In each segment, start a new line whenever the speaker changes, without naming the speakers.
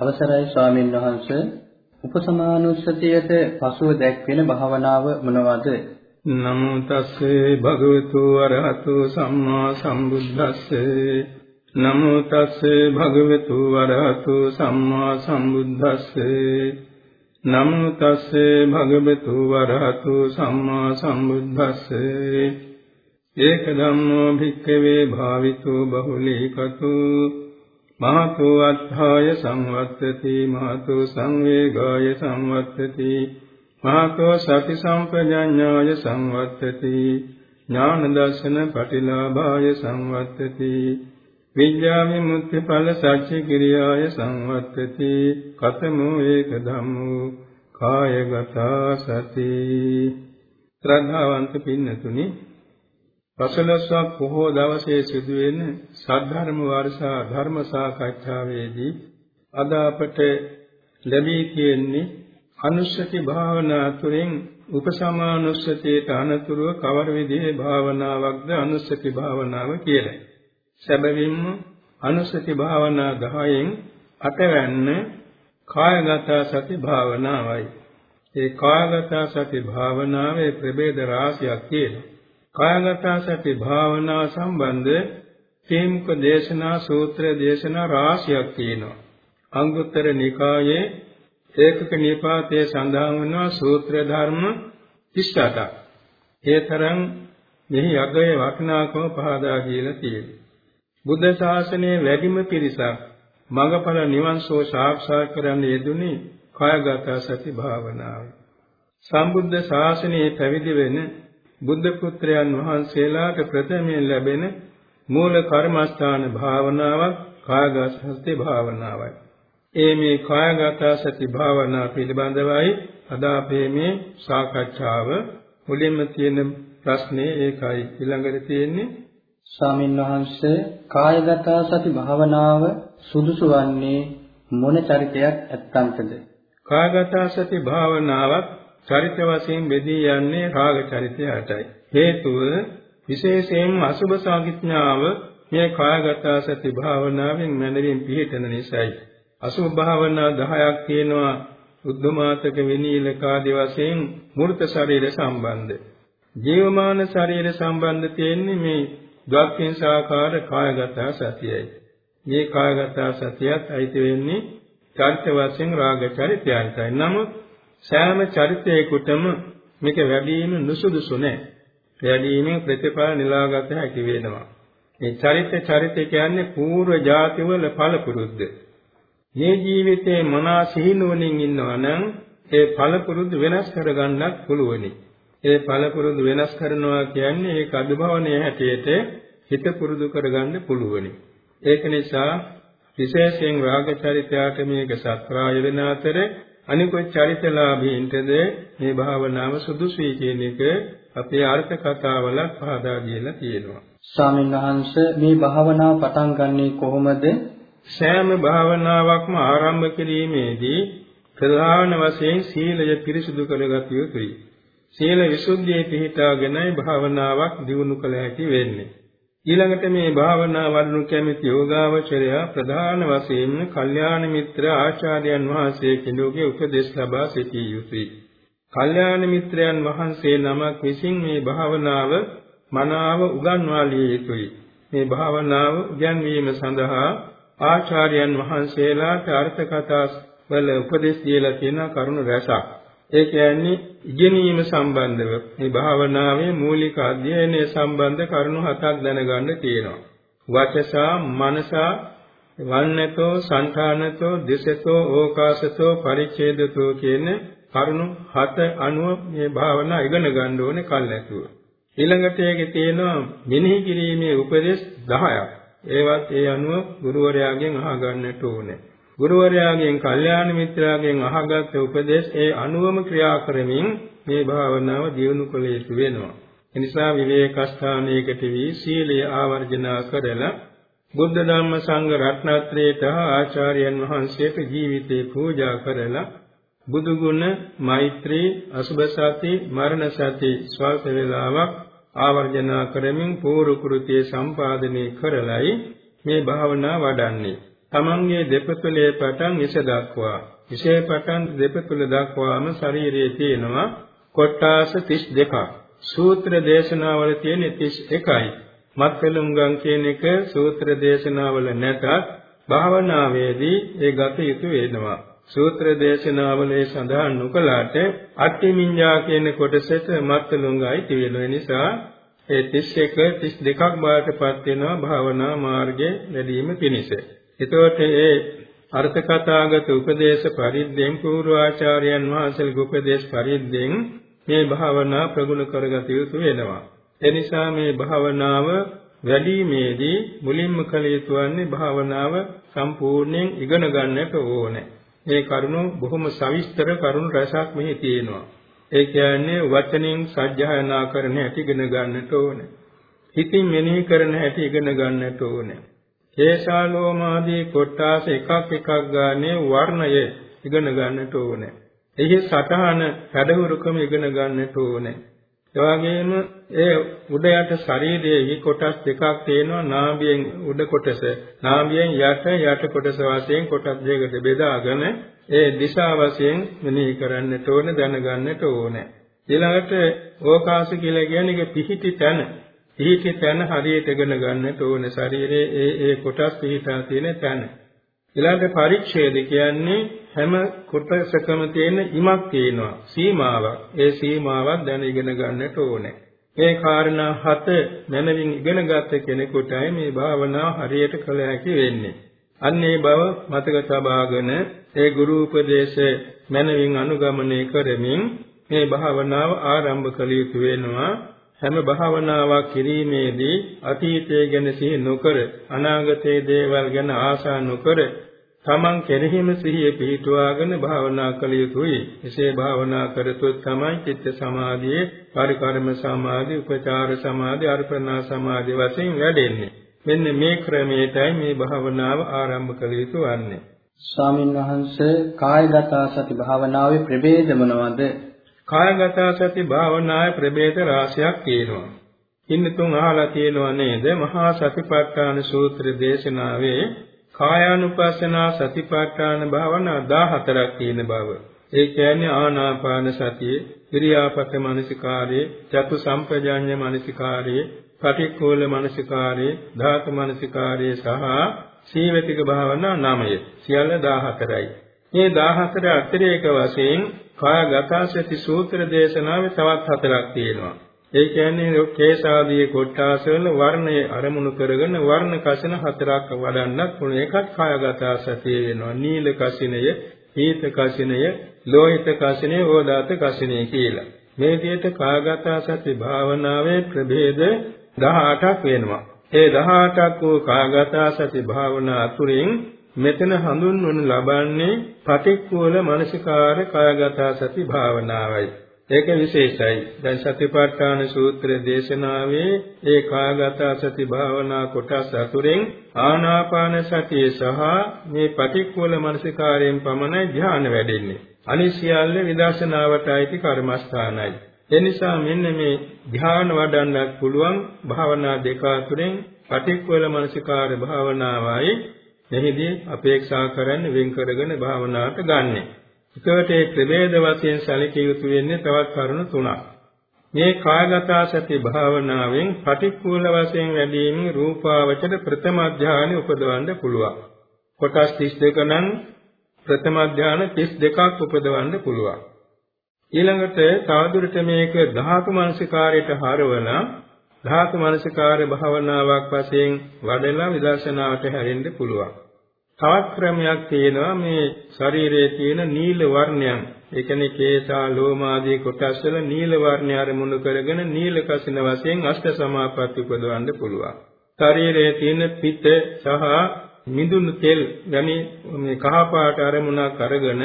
අවසරයි ස්වාමීන් වහන්ස. උපසමානුස්සතියට පසුව දැක්වෙන භාවනාව මොනවාද?
නමෝ තස්සේ භගවතු අරහතු සම්මා සම්බුද්දස්සේ. නමෝ තස්සේ භගවතු අරහතු සම්මා සම්බුද්දස්සේ. නමෝ තස්සේ භගවතු වරහතු සම්මා සම්බුද්දස්සේ. ඒක ධම්මෝ භික්ඛවේ භාවිතෝ බහුලීකතු. මහතෝ අත්ථාය සංවත්තති මහතෝ සංවේගාය සංවත්තති මහතෝ සති සම්පජඤ්ඤාය සංවත්තති ඥාන දර්ශන පටිලාභාය සංවත්තති විද්‍යා විමුක්ති ඵල සත්‍ය කිරියාය සංවත්තති කතමෝ ඒක ධම්මෝ කායගත සති. ශ්‍රද්ධාවන්ත පින්නතුනි පසළොස්වක් පොහෝ දවසේ සිදුවෙන සද්ධර්ම වර්ෂා ධර්ම සාකච්ඡාවේදී අද අපට ලැබී තියෙන්නේ අනුස්සති භාවනා තුළින් උපසමානුස්සතියට අනතුරුව කවර විදිහේ භාවනාවක්ද අනුස්සති භාවනාව කියලා. සැබවින්ම අනුස්සති භාවනා 10න් අටවැන්න කායගත සති භාවනාවයි. ඒ කායගත සති භාවනාවේ ප්‍රභේද රාශියක් තියෙනවා. කායගත සති භාවනා සම්බන්ධ තේමුක දේශනා සූත්‍ර දේශනා රාශියක් තියෙනවා. අංගුත්තර නිකායේ ඒකක නිපාතයේ සඳහන් වෙනවා සූත්‍ර ධර්ම 38ක්. ඒ තරම් මෙහි අගයේ වටිනාකම පහදා කියලා තියෙනවා. බුද්ධ ශාසනයේ වැඩිම පිරිසක් මඟඵල නිවන් සෝ සාක්ෂාත් කරන්න යෙදුනේ කායගත සති භාවනාවයි. සම්බුද්ධ ශාසනයේ පැවිදි වෙන බුද්ධ පුත්‍රයන් වහන්සේලාට ප්‍රථමයෙන් ලැබෙන මූල කර්මස්ථාන භාවනාවක් කායගත සති භාවනාවයි. ඒ මේ කායගත සති භාවනා පිළිබඳවයි අද අපේ මේ සාකච්ඡාව මුලින්ම තියෙන ප්‍රශ්නේ ඒකයි ඊළඟට තියෙන්නේ
ස්වාමින් වහන්සේ කායගත සති භාවනාව සුදුසු වන්නේ මොන චරිතයක් ඇත්තන්ටද?
කායගත සති භාවනාවත් චරිත වශයෙන් බෙදී යන්නේ රාග චරිතයටයි. හේතුව විශේෂයෙන්ම අසුභ සංඥාව මේ කායගත සති භාවනාවෙන් මනරින් පිහිටන නිසායි. අසුභ භාවනා 10ක් තියෙනවා උද්ධමාතක විනීලක ආදී වශයෙන් මූර්ත ශරීර සම්බන්ධ. ජීවමාන ශරීර සම්බන්ධ තියෙන්නේ මේ ද්වක්ඛින්සාකාර කායගත සතියයි. මේ කායගත සතියත් අයිති වෙන්නේ චරිත වශයෙන් රාග චරිතයන්ටයි. නමුත් සෑම චරිතයකටම මේක වැඩිම නුසුදුසු නැහැ. වැඩිමෙන් ප්‍රතිඵල නිලාගත හැකි වෙනවා. මේ චරිත චරිත කියන්නේ పూర్ව ජාතිවල පළපුරුද්ද. මේ ජීවිතේ මනස හිණුවණින් ඉන්නවා නම් ඒ පළපුරුද්ද වෙනස් කරගන්නත් පුළුවනි. ඒ පළපුරුද්ද වෙනස් කරනවා කියන්නේ ඒක අදුභවණයේ හැටියට හිත පුරුදු කරගන්න පුළුවනි. ඒක නිසා විශේෂයෙන් රාග චරිතයට මේක සත්‍රාය වෙන අතර අනිකුත් චරිතලාභීන්ටද මේ භාවනාව සුදුසුයි කියන එක අපේ අර්ථ කතාවල පහදා දීලා තියෙනවා.
ස්වාමීන් වහන්සේ මේ භාවනාව පටන් ගන්නේ කොහොමද?
සෑම භාවනාවක්ම ආරම්භ කිරීමේදී ප්‍රධාන වශයෙන් සීලය පිරිසුදු කරගත යුතුයි. සීල විසුද්ධියේ පිහිටාගෙනයි භාවනාවක් දියුණු කළ හැකි වෙන්නේ. ඊළඟට මේ භාවනා වඩනු කැමති යෝගාවචරය ප්‍රධාන වශයෙන්ම කල්යාණ මිත්‍ර ආචාර්යයන් වහන්සේ කෙනෙකුගේ උපදෙස් ලබා සිටිය යුතුයි. කල්යාණ මිත්‍රයන් වහන්සේ නමක් විසින් මේ භාවනාව මනාව උගන්වා ලිය යුතුයි. මේ භාවනාව උගන්වීම සඳහා ආචාර්යයන් වහන්සේලාට අර්ථ කතා වල උපදෙස් දීලා තියෙන කරුණු රැසක්. ඒ කියන්නේ ඉගෙනීම සම්බන්ධව මේ භාවනාවේ මූලික අධ්‍යයනය සම්බන්ධ කරුණු හතක් දැනගන්න තියෙනවා. වචසා මනසා වන්නතෝ සංඛානතෝ දිසතෝ ඕකාසතෝ පරිච්ඡේදතෝ කියන කරුණු හත අනුව මේ භාවනා ඉගෙන ගන්න ඕනේ කල්ැතුව. ඊළඟට ඒකේ තියෙනවා මෙනෙහි කිරීමේ උපදෙස් 10ක්. ඒවත් ඒ අනුව ගුරුවරයාගෙන් අහගන්නට ඕනේ. ගුරුවරයාගෙන් කල්යාණ මිත්‍රාගෙන් අහගත් උපදේශ ඒ අනුවම ක්‍රියා කරමින් මේ භාවනාව දියුණු කළ යුතු වෙනවා. එනිසා විවේක ස්ථානයකට වී සීලය ආවර්ජනා කරලා බුද්ධ ධම්ම සංඝ රත්නත්‍රයට ආචාර්යයන් වහන්සේට ජීවිතේ පූජා කරලා බුදු ගුණ මෛත්‍රී අසුභ සති මරණ සති ස්වල්ප වේලාවක් ආවර්ජනා කරමින් පූර්ව කෘතිය සම්පාදනය කරලයි මේ භාවනා වඩන්නේ තමන්ගේ දෙපතුලේ පටන් ඉස දක්වා විශේ පටන් දෙපතුල දක්වාම ශරීරයේ තියෙනවා කොට්ටාස 32ක්. සූත්‍ර දේශනාවල තියෙන 31යි. මත්පෙළුම්ගම් කියන එක සූත්‍ර දේශනාවල නැතත් භාවනාවේදී ඒ ගත යුතු වෙනවා. සූත්‍ර දේශනාවලේ සඳහන් නොකලාට අට්ඨිමිඤ්ඤා කියන කොටසට මත්පෙළුම්ගයි තියෙන නිසා ඒ 31 32ක් බාටපත් වෙනවා භාවනා මාර්ගයේ වැඩිම පිණිස. එතකොට ඒ අර්ථ කතාගත උපදේශ පරිද්දෙන් පූර්වාචාර්යයන් වහන්සේගේ උපදේශ පරිද්දෙන් මේ භාවනා ප්‍රගුණ කරගත යුතු වෙනවා. එනිසා මේ භාවනාව වැඩිමේදී මුලින්ම කළ යුතු වන්නේ භාවනාව සම්පූර්ණයෙන් ඉගෙන ගන්නට ඕනේ. මේ කරුණු බොහොම සවිස්තර කරුණු රසක් මෙහි තියෙනවා. ඒ කියන්නේ වචනෙන් සජ්ජායනා කරන හැටි ඉගෙන ගන්නට ඕනේ. හිතින් මෙනෙහි කරන හැටි ඉගෙන ගන්නට ඕනේ. කේශාලෝමාදී කොටාස එකක් එකක් ගානේ වර්ණය ඉගෙන ගන්නට ඕනේ. එහි සටහන හැඩහුරුකම ඉගෙන ගන්නට ඕනේ. ඒ වගේම ඒ උඩ යට ශරීරයේ කොටස් දෙකක් තියෙනවා නාභියෙන් උඩ කොටස නාභියෙන් යට යට කොටස වශයෙන් කොටස් දෙකකට බෙදාගෙන ඒ දිශා වශයෙන් මෙනෙහි කරන්නට ඕන දැනගන්නට ඕනේ ඊළඟට ඕකාස කියලා කියන්නේ පිහිටි තැන පිහිටි තැන හරියට ඉගෙන ගන්නට ඕනේ ශරීරයේ ඒ ඒ කොටස් පිහිටා තියෙන තැන ඊළඟට පරිච්ඡේද කියන්නේ හැම කොටසකම තියෙන ඉමක් තියෙනවා සීමාවක්. ඒ සීමාවක් දැන ඉගෙන ගන්නට ඕනේ. මේ කාරණා හත මනමින් ඉගෙනගත් කෙනෙකුටයි මේ භාවනාව හරියට කළ හැකි වෙන්නේ. අන්නේ බව මතක තබාගෙන ඒ ගුරු උපදේශ මනමින් අනුගමනය කරමින් මේ භාවනාව ආරම්භ කළ යුතු වෙනවා. හැම භාවනාවක් කිරීමේදී අතීතය ගැන සිහි නොකර අනාගතයේ දේවල් ගැන ආශා නොකර තමන් කෙරෙහිම සිහිය පිහිටුවාගෙන භාවනා කළ යුතුයි. එසේ භාවනා කරතොත් තමයි චිත්ත සමාධියේ පරිකර්ම සමාධි, උපචාර සමාධි, අර්පණා සමාධි වශයෙන් වැඩෙන්නේ. මෙන්න මේ ක්‍රමයටයි මේ භාවනාව ආරම්භ කළ යුතු වන්නේ.
ස්වාමින් වහන්සේ කායගත සති භාවනාවේ ප්‍රභේද මොනවද?
කායගත සති භාවනාවේ ප්‍රභේද රාශියක් තියෙනවා. ඉන්නතුන් අහලා තියෙනව නේද? මහා සතිපට්ඨාන සූත්‍ර දේශනාවේ කායානුපස්සනා සතිපට්ඨාන භාවනා 14ක් තියෙන බව. ඒ කියන්නේ ආනාපාන සතිය, ඉරියාපත මනසිකාරය, චතු සම්පජාඤ්ඤ මනසිකාරය, පටික්ඛෝල මනසිකාරය, ධාතු මනසිකාරය සහ සීවතික භාවනා 9. සියල්ල 14යි. මේ 14 අතිරේක වශයෙන් කායගත සති සූත්‍ර දේශනාවේ තවත් හතරක් තියෙනවා. ඒ කියන්නේ කේසාදී කොට්ටාසවල වර්ණය අරමුණු කරගෙන වර්ණ කසින හතරක් වඩන්නත් පුළුවන්. ඒකත් කායගත සතිය වෙනවා. නීල කසිනය, පීත කසිනය, ලෝහිත කසිනය, ඕදාත කසිනය කියලා. මේ විදිහට කායගත සති භාවනාවේ ප්‍රභේද 18ක් වෙනවා. ඒ 18ක් වූ කායගත සති භාවනා අතුරින් මෙතන හඳුන්වනු ලබන්නේ පටික්කුල මනසිකාර කායගත සති භාවනාවයි. ඒක විශේෂයි. දැන් සතිපට්ඨාන සූත්‍ර දේශනාවේ ඒ කායගත සති භාවනා කොටස් අතුරෙන් ආනාපාන සතිය සහ මේ පටික්කුල මනසිකාරයෙන් පමණයි ධ්‍යාන වැඩෙන්නේ. අනිසියල්ල විදර්ශනාවට අයිති කර්මස්ථානයි. එනිසා මෙන්න මේ ධ්‍යාන වඩන්නත් පුළුවන් භාවනා දෙක අතුරෙන් පටික්කුල මනසිකාර භාවනාවයි මෙහිදී අපේක්ෂා කරන්න වෙන් කරගෙන භාවනාවට ගන්නේ. එතකොට ඒ ප්‍රභේද වශයෙන් සැලකිය යුතු වෙන්නේ තවත් කරුණු තුනක්. මේ කායගත සති භාවනාවෙන් පටික්කුල වශයෙන් වැඩිමින් රූපාවචර ප්‍රථම අධ්‍යානෙ උපදවන්න පුළුවන්. කොටස් 32 නම් ප්‍රථම අධ්‍යාන 32ක් උපදවන්න පුළුවන්. ඊළඟට තවදුරට මේක ධාතු මනසිකාරයට හරවන ධාතු මනසිකාර භාවනාවක් වශයෙන් වඩලා විදර්ශනාවට හැරෙන්න පුළුවන්. තවත් ක්‍රමයක් තියෙනවා මේ ශරීරයේ තියෙන නිල වර්ණයන් ඒ කියන්නේ කේසා ලෝමාදී කොටස් වල නිල වර්ණය අරමුණු කරගෙන නිල කසින වශයෙන් අෂ්ට සමාපatti උපදවන්න පුළුවන්. ශරීරයේ තියෙන පිත සහ මිදුණු තෙල් යනි මේ කහ පාට අරමුණක් අරගෙන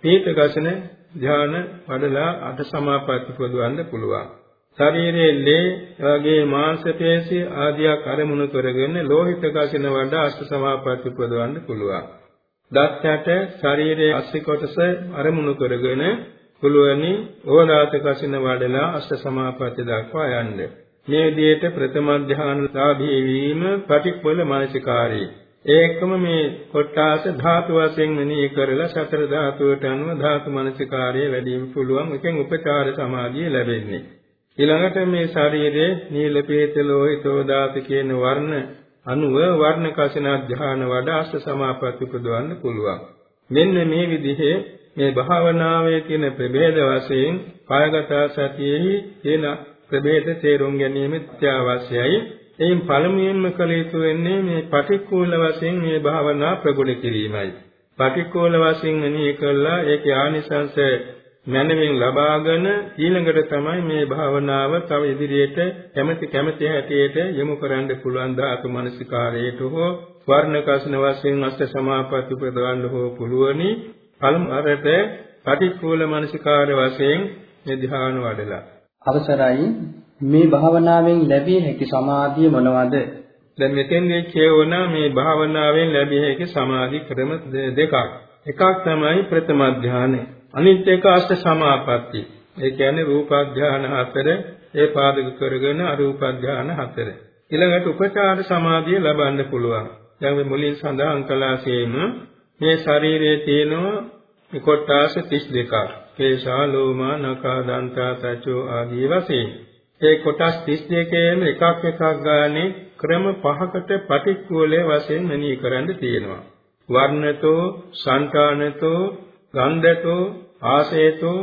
පීත කසින ධාන වඩලා අට සමාපatti උපදවන්න පුළුවන්. ශරීරයේ ලේ වගේ මාංශ පේශි ආදියක් අරමුණු කරගෙන ලෝහිත කසින වඩා අෂ්ට සමාපatti උපදවන්න පුළුවන්. දත්යට ශරීරයේ අස්ති කොටස අරමුණු කරගෙන පුළුවනි ඕලාත කසින වඩලා අෂ්ට සමාපatti දක්වා යන්න. මේ විදිහට ප්‍රථම ධ්‍යාන සාධී වීම පටික්වල මානසිකාරී. ඒකම මේ කොටාස ධාතු වශයෙන් මෙනෙහි කරලා සතර ධාතුවට අනුව ධාතු මනසිකාර්යය වැඩි වීම පුළුවන්. එකෙන් උපචාර සමාධිය ලැබෙන්නේ. ඊළඟට මේ ශරීරයේ නීල පීත ලෝහිතෝ දාති කියන වර්ණ අනුව වර්ණ කසින ධ්‍යාන වඩා අෂ්ට සමාපatti උපදවන්න පුළුවන්. මෙන්න මේ විදිහේ මේ භාවනාවේ තියෙන ප්‍රභේද වශයෙන් කායගත සතියෙහි තියෙන ප්‍රභේද තේරුම් ගැනීම අත්‍යවශ්‍යයි. එයින් පළමුවෙන්ම කළ යුතු වෙන්නේ මේ පටික්කුල වශයෙන් මේ භාවනා ප්‍රගුණ කිරීමයි. පටික්කුල වශයෙන් මෙනෙහි කළා ඒකේ ආනිසංස මනමින් ලබාගෙන ඊළඟට තමයි මේ භාවනාව තව ඉදිරියට කැමැති කැමැති හැටියට යොමු කරන්න පුළුවන් ධාතු මනසිකාරයට හෝ වර්ණ කසන වශයෙන් අෂ්ට සමාපatti උපදවන්න හෝ පුළුවනි. පළමු අරට පටික්කුල මනසිකාර වශයෙන් මේ ධ්‍යාන වඩලා.
අවසරයි. මේ භාවනාවෙන් ලැබිය හැකි සමාධිය මොනවද?
දැන් මෙතෙන්දී කියවන මේ භාවනාවෙන් ලැබිය හැකි සමාධි ක්‍රම දෙකක්. එකක් තමයි ප්‍රථම ධානය අනිත් එක අෂ්ට සමාපatti. ඒ කියන්නේ රූප ධාන හතර ඒ පාදක කරගෙන අරූප ධාන හතර. ඊළඟට උපචාර සමාධිය ලබන්න පුළුවන්. දැන් මේ මුලින් සඳහන් කළාසේම මේ ශරීරයේ තියෙනවා මේ කොටස් 32ක්. කේශා ලෝමා නඛා දන්තා තචෝ ආදී වශයෙන්. ඒ කොටස් 32කේම එකක් එකක් ගානේ ක්‍රම පහකට පටික්කුලයේ වශයෙන් මෙනෙහි කරන්න තියෙනවා. වර්ණතෝ, සංකානතෝ, ගන්ධතෝ ආසේතෝ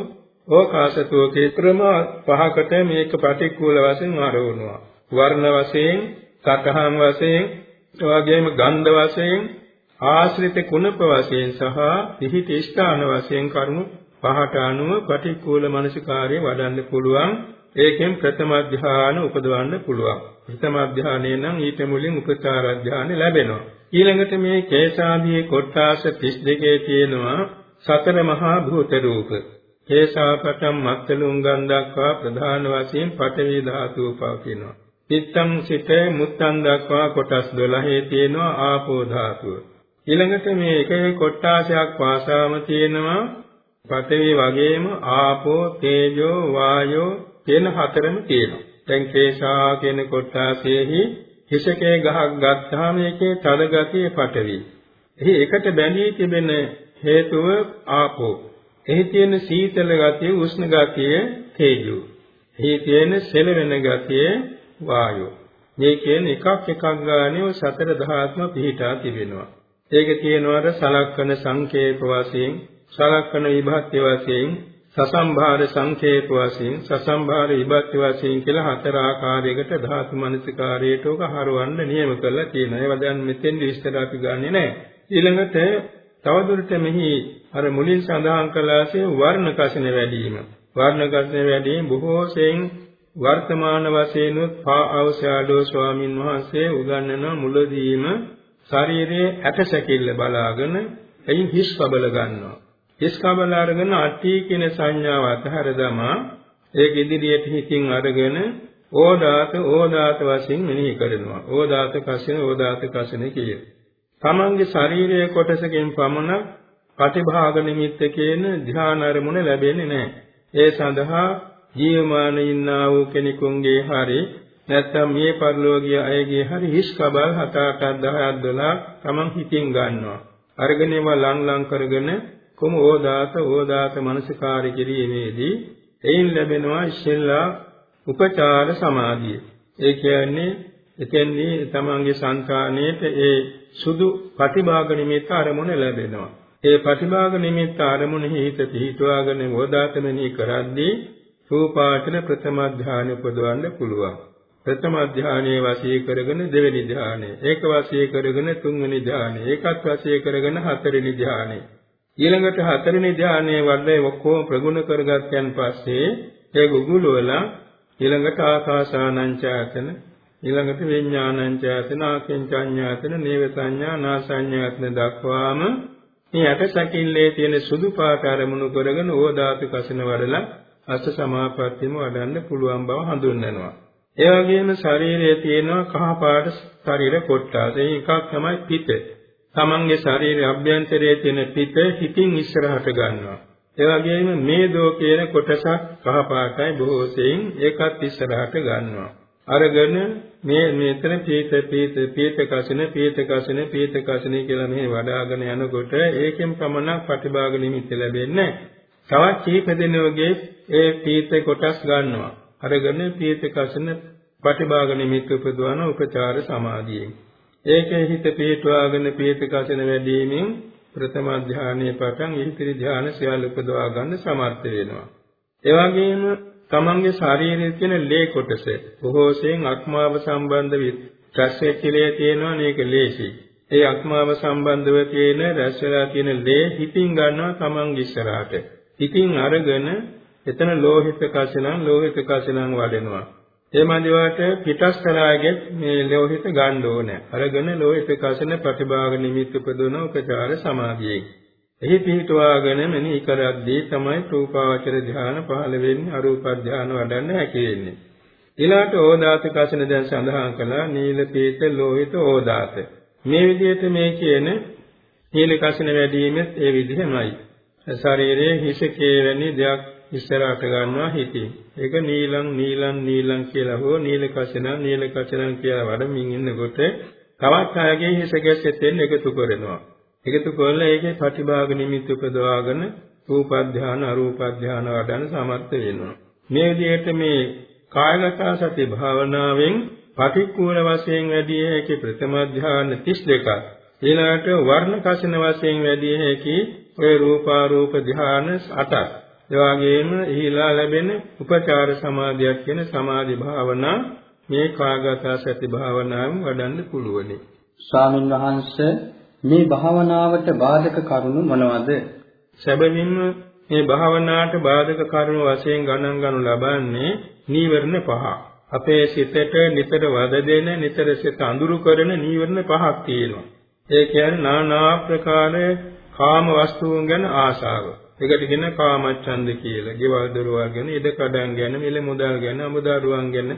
ඕකාසතෝ කේත්‍රම පහකට මේක ප්‍රතිකූල වශයෙන් ආරවනවා වර්ණ වශයෙන් සතහන් වශයෙන් එවාගෙම ගන්ධ වශයෙන් ආශ්‍රිත කුණප වශයෙන් සහ පිහිට ස්ථාන වශයෙන් කරුණු පහට අනුව ප්‍රතිකූල මනසිකාර්යය වඩන්න පුළුවන්. ඒකෙන් ප්‍රථම ධ්‍යාන උපදවන්න පුළුවන්. ප්‍රථම ධ්‍යානයේ නම් ඊට මුලින් උපචාර ධ්‍යාන ලැබෙනවා. ඊළඟට මේ කේසාදී කොට්ටාස 32 තියෙනවා. සතර මහා භූත රූප හේසාපටම් මත්තලුංගන් දක්වා ප්‍රධාන වශයෙන් පඨවි ධාතුව පවතිනවා. පිත්තම් සිට මුත්තන් දක්වා කොටස් 12 තියෙනවා ආපෝ ධාතුව. ඊළඟට මේ එක එක කොටාසයක් වාසාම තියෙනවා පඨවි වගේම ආපෝ තේජෝ වායෝ කියන හතරම තියෙනවා. දැන් කේශා කියන කොටාසෙහි හිසකේ ගහක් ගත්තාම ඒකේ තද ගතිය පඨවි. එහි එකට බැඳී තිබෙන හේතුව ආපෝ. එහි තියෙන සීතල ගතිය, උෂ්ණ ගතිය තේජෝ. එහි තියෙන සෙලවෙන ගතිය වායෝ. මේ කියන එකක් එකක් ගානේ සතර ධාත්ම පිහිටා තිබෙනවා. ඒක කියනවාට සලක්කන සංකේප වශයෙන්, සලක්කන විභක්ති වශයෙන්, සසම්භාර සංකේප වශයෙන්, සසම්භාර විභක්ති වශයෙන් කියලා හතර ආකාරයකට ධාතු මනසිකාරයට උක හරවන්න නියම කරලා තියෙනවා. ඒවා දැන් මෙතෙන් විස්තර අපි ගන්නෙ නැහැ. ඊළඟට තවදුරට මෙහි අර මුලින් සඳහන් කළාසේ වර්ණ කසින වැඩිම. වර්ණ කසින වැඩිම බොහෝ සෙයින් වර්තමාන වශයෙන් පා අවසාඩෝ ස්වාමින් වහන්සේ උගන්වන මුලදීම ශරීරයේ ඇටසැකිල්ල බලාගෙන එයින් හිස් කබල ගන්නවා. හිස් කබල අරගෙන අට්ටි කියන සංඥාව අතහැර දමා ඒක ඉදිරියට හිතින් අරගෙන ඕදාත ඕදාත වශයෙන් මෙනෙහි කරනවා. ඕදාත කසින ඕදාත කසින කියේ. තමන්ගේ ශාරීරික කොටසකින් පමණ ප්‍රතිභාග නිමිත්ත කියන ධ්‍යාන අරමුණ ලැබෙන්නේ නැහැ. ඒ සඳහා ජීවමාන ඉන්නා වූ කෙනෙකුගේ හරි නැත්නම් මේ පරිලෝකීය අයගේ හරි හිස් කබල් 7 8 10 12 තමන් හිතින් ගන්නවා. අරගෙන ඒවා ලං ලං කරගෙන කොම ඕදාත ඕදාත මනසකාරී කිරීමේදී එයින් ලැබෙනවා ඉස්සෙල්ලා උපචාර සමාධිය. ඒ කියන්නේ එතෙන්දී තමන්ගේ సంతාණයට ඒ සුදු ප්‍රතිභාග නිමිත්ත අරමුණ ලැබෙනවා. ඒ ප්‍රතිභාග නිමිත්ත අරමුණෙහි හිත පිහිටුවාගෙන වෝදාතමනී කරද්දී රූපාචන ප්‍රථම ධානය උපදවන්න පුළුවන්. ප්‍රථම ධානයේ වාසී කරගෙන දෙවෙනි ධානය, ඒක වාසී කරගෙන තුන්වෙනි ධානය, ඒකත් වාසී කරගෙන හතරවෙනි ධානය. ඊළඟට හතරවෙනි ධානයේ වඩේ ඔක්කොම ප්‍රගුණ කරගත්තයන් පස්සේ ඒ ගුගුල වල ඊළඟට ආකාසානංචාතන ඊළඟට විඥානං චේතන ආකින්චඤ්ඤාතන නේව සංඥා නාසඤ්ඤාතන දක්වාම මේ යට සැකිල්ලේ තියෙන සුදු පාට අරමුණු කරගෙන ඕදාතු කසින වඩලා අස සමාපත්තියම වඩන්න පුළුවන් බව හඳුන්වනවා. ඒ වගේම ශරීරයේ තියෙන කහ පාට ශරීර කොටස. එකක් තමයි පිට. තමන්ගේ ශරීරයේ අභ්‍යන්තරයේ තියෙන පිට හිතින් ඉස්සරහට ගන්නවා. ඒ වගේම මේදෝ කියන කොටසක් කහ පාටයි බොහෝ සෙයින් ඒකත් ඉස්සරහට ගන්නවා. අරගෙන මේ මෙතන පීත පීත පීත කසින පීත කසින පීත කසින කියලා මෙහි වඩාගෙන යනකොට ඒකෙන් පමණක් ප්‍රතිභාග නිමිත්ත ලැබෙන්නේ තවත් කීප දෙනෙකුගේ ඒ පීත කොටස් ගන්නවා. අරගෙන පීත කසින ප්‍රතිභාග නිමිත්ත උපදවන උපචාර සමාධියෙන්. ඒකේ හිත පිටවාගෙන පීත කසින වැඩිමින් ප්‍රථම ධානයේ පටන් ඉතිරි ධාන සියල්ල උපදවා ගන්න සමර්ථ වෙනවා. ඒ වගේම තමන්ගේ ශරීරයේ තියෙන ලේ කොටස බොහෝසෙන් අක්මාව සම්බන්ධ වී රැස් වෙච්ච ලේ තියෙනවා මේක ලේසි. ඒ අක්මාව සම්බන්ධව තියෙන රැස් වෙලා තියෙන ලේ හිතින් ගන්නවා තමන්ගේ ඉස්සරහට. හිතින් අරගෙන එතන ලෝහිත කසිනම් ලෝහිත කසිනම් වඩෙනවා. ඒ මන්දිවට පිටස්තරාගේ මේ ලෝහිත ගන්න ඕනේ. අරගෙන ලෝහිත කසින ප්‍රතිභාග නිමිත්ත උපදවන උපචාර සමාධියේ එහි පිහිටවාගෙන මෙනෙහි කරද්දී තමයි රූපාවචර ධ්‍යාන පහළ වෙන්නේ අරූප ධ්‍යාන වඩන්න හැකි වෙන්නේ. ඊළාට ඕදාත කසන දැන් සඳහන් කළා නීල පීත ලෝහිත ඕදාත. මේ විදිහට මේ කියන නීල කසන වැඩිමෙත් ඒ විදිහමයි. ශරීරයේ හිසකේ වැනි දෙයක් ඉස්සරහට ගන්නවා හිතින්. ඒක නීලං නීලං නීලං කියලා හෝ නීල කසන නීල කසන කියලා වඩමින් ඉන්නකොට තවත් අයගේ හිස ගැස්සෙන් එකතු කරනවා. එකතු කරලා ඒකේ ප්‍රතිභාග නිමිති උපදවාගෙන රූප ධාන අරූප ධාන වඩන සමර්ථ වෙනවා. මේ විදිහට මේ කායගත සති භාවනාවෙන් පටික්කුල වශයෙන් වැඩි හැකි ප්‍රථම ධාන 32ක් ඊළඟට වර්ණ කසින වශයෙන් වැඩි හැකි ඔය රූපාරූප ධාන 8ක් ඒ වගේම ඊළා ලැබෙන උපචාර සමාධියක් කියන සමාධි භාවනා මේ කාගත සති භාවනාවෙන් වඩන්න පුළුවනි.
ස්වාමින් වහන්සේ මේ භාවනාවට බාධක කරුණු මොනවද?
සැබවින්ම මේ භාවනාවට බාධක කරුණු වශයෙන් ගණන් ගනු ලබන්නේ නීවරණ පහ. අපේ සිතට නිතර වද දෙන, නිතර සිත අඳුරු කරන නීවරණ පහක් තියෙනවා. ඒ කියන්නේ নানা ආකාර කාම වස්තුන් ගැන ආශාව. ඒකට කියන කාමච්ඡන්ද කියලා. ගෙවල් දොරවල් ගැන, ඉඩ කඩම් ගැන, මිල මුදල් ගැන, අමුදරුවන් ගැන,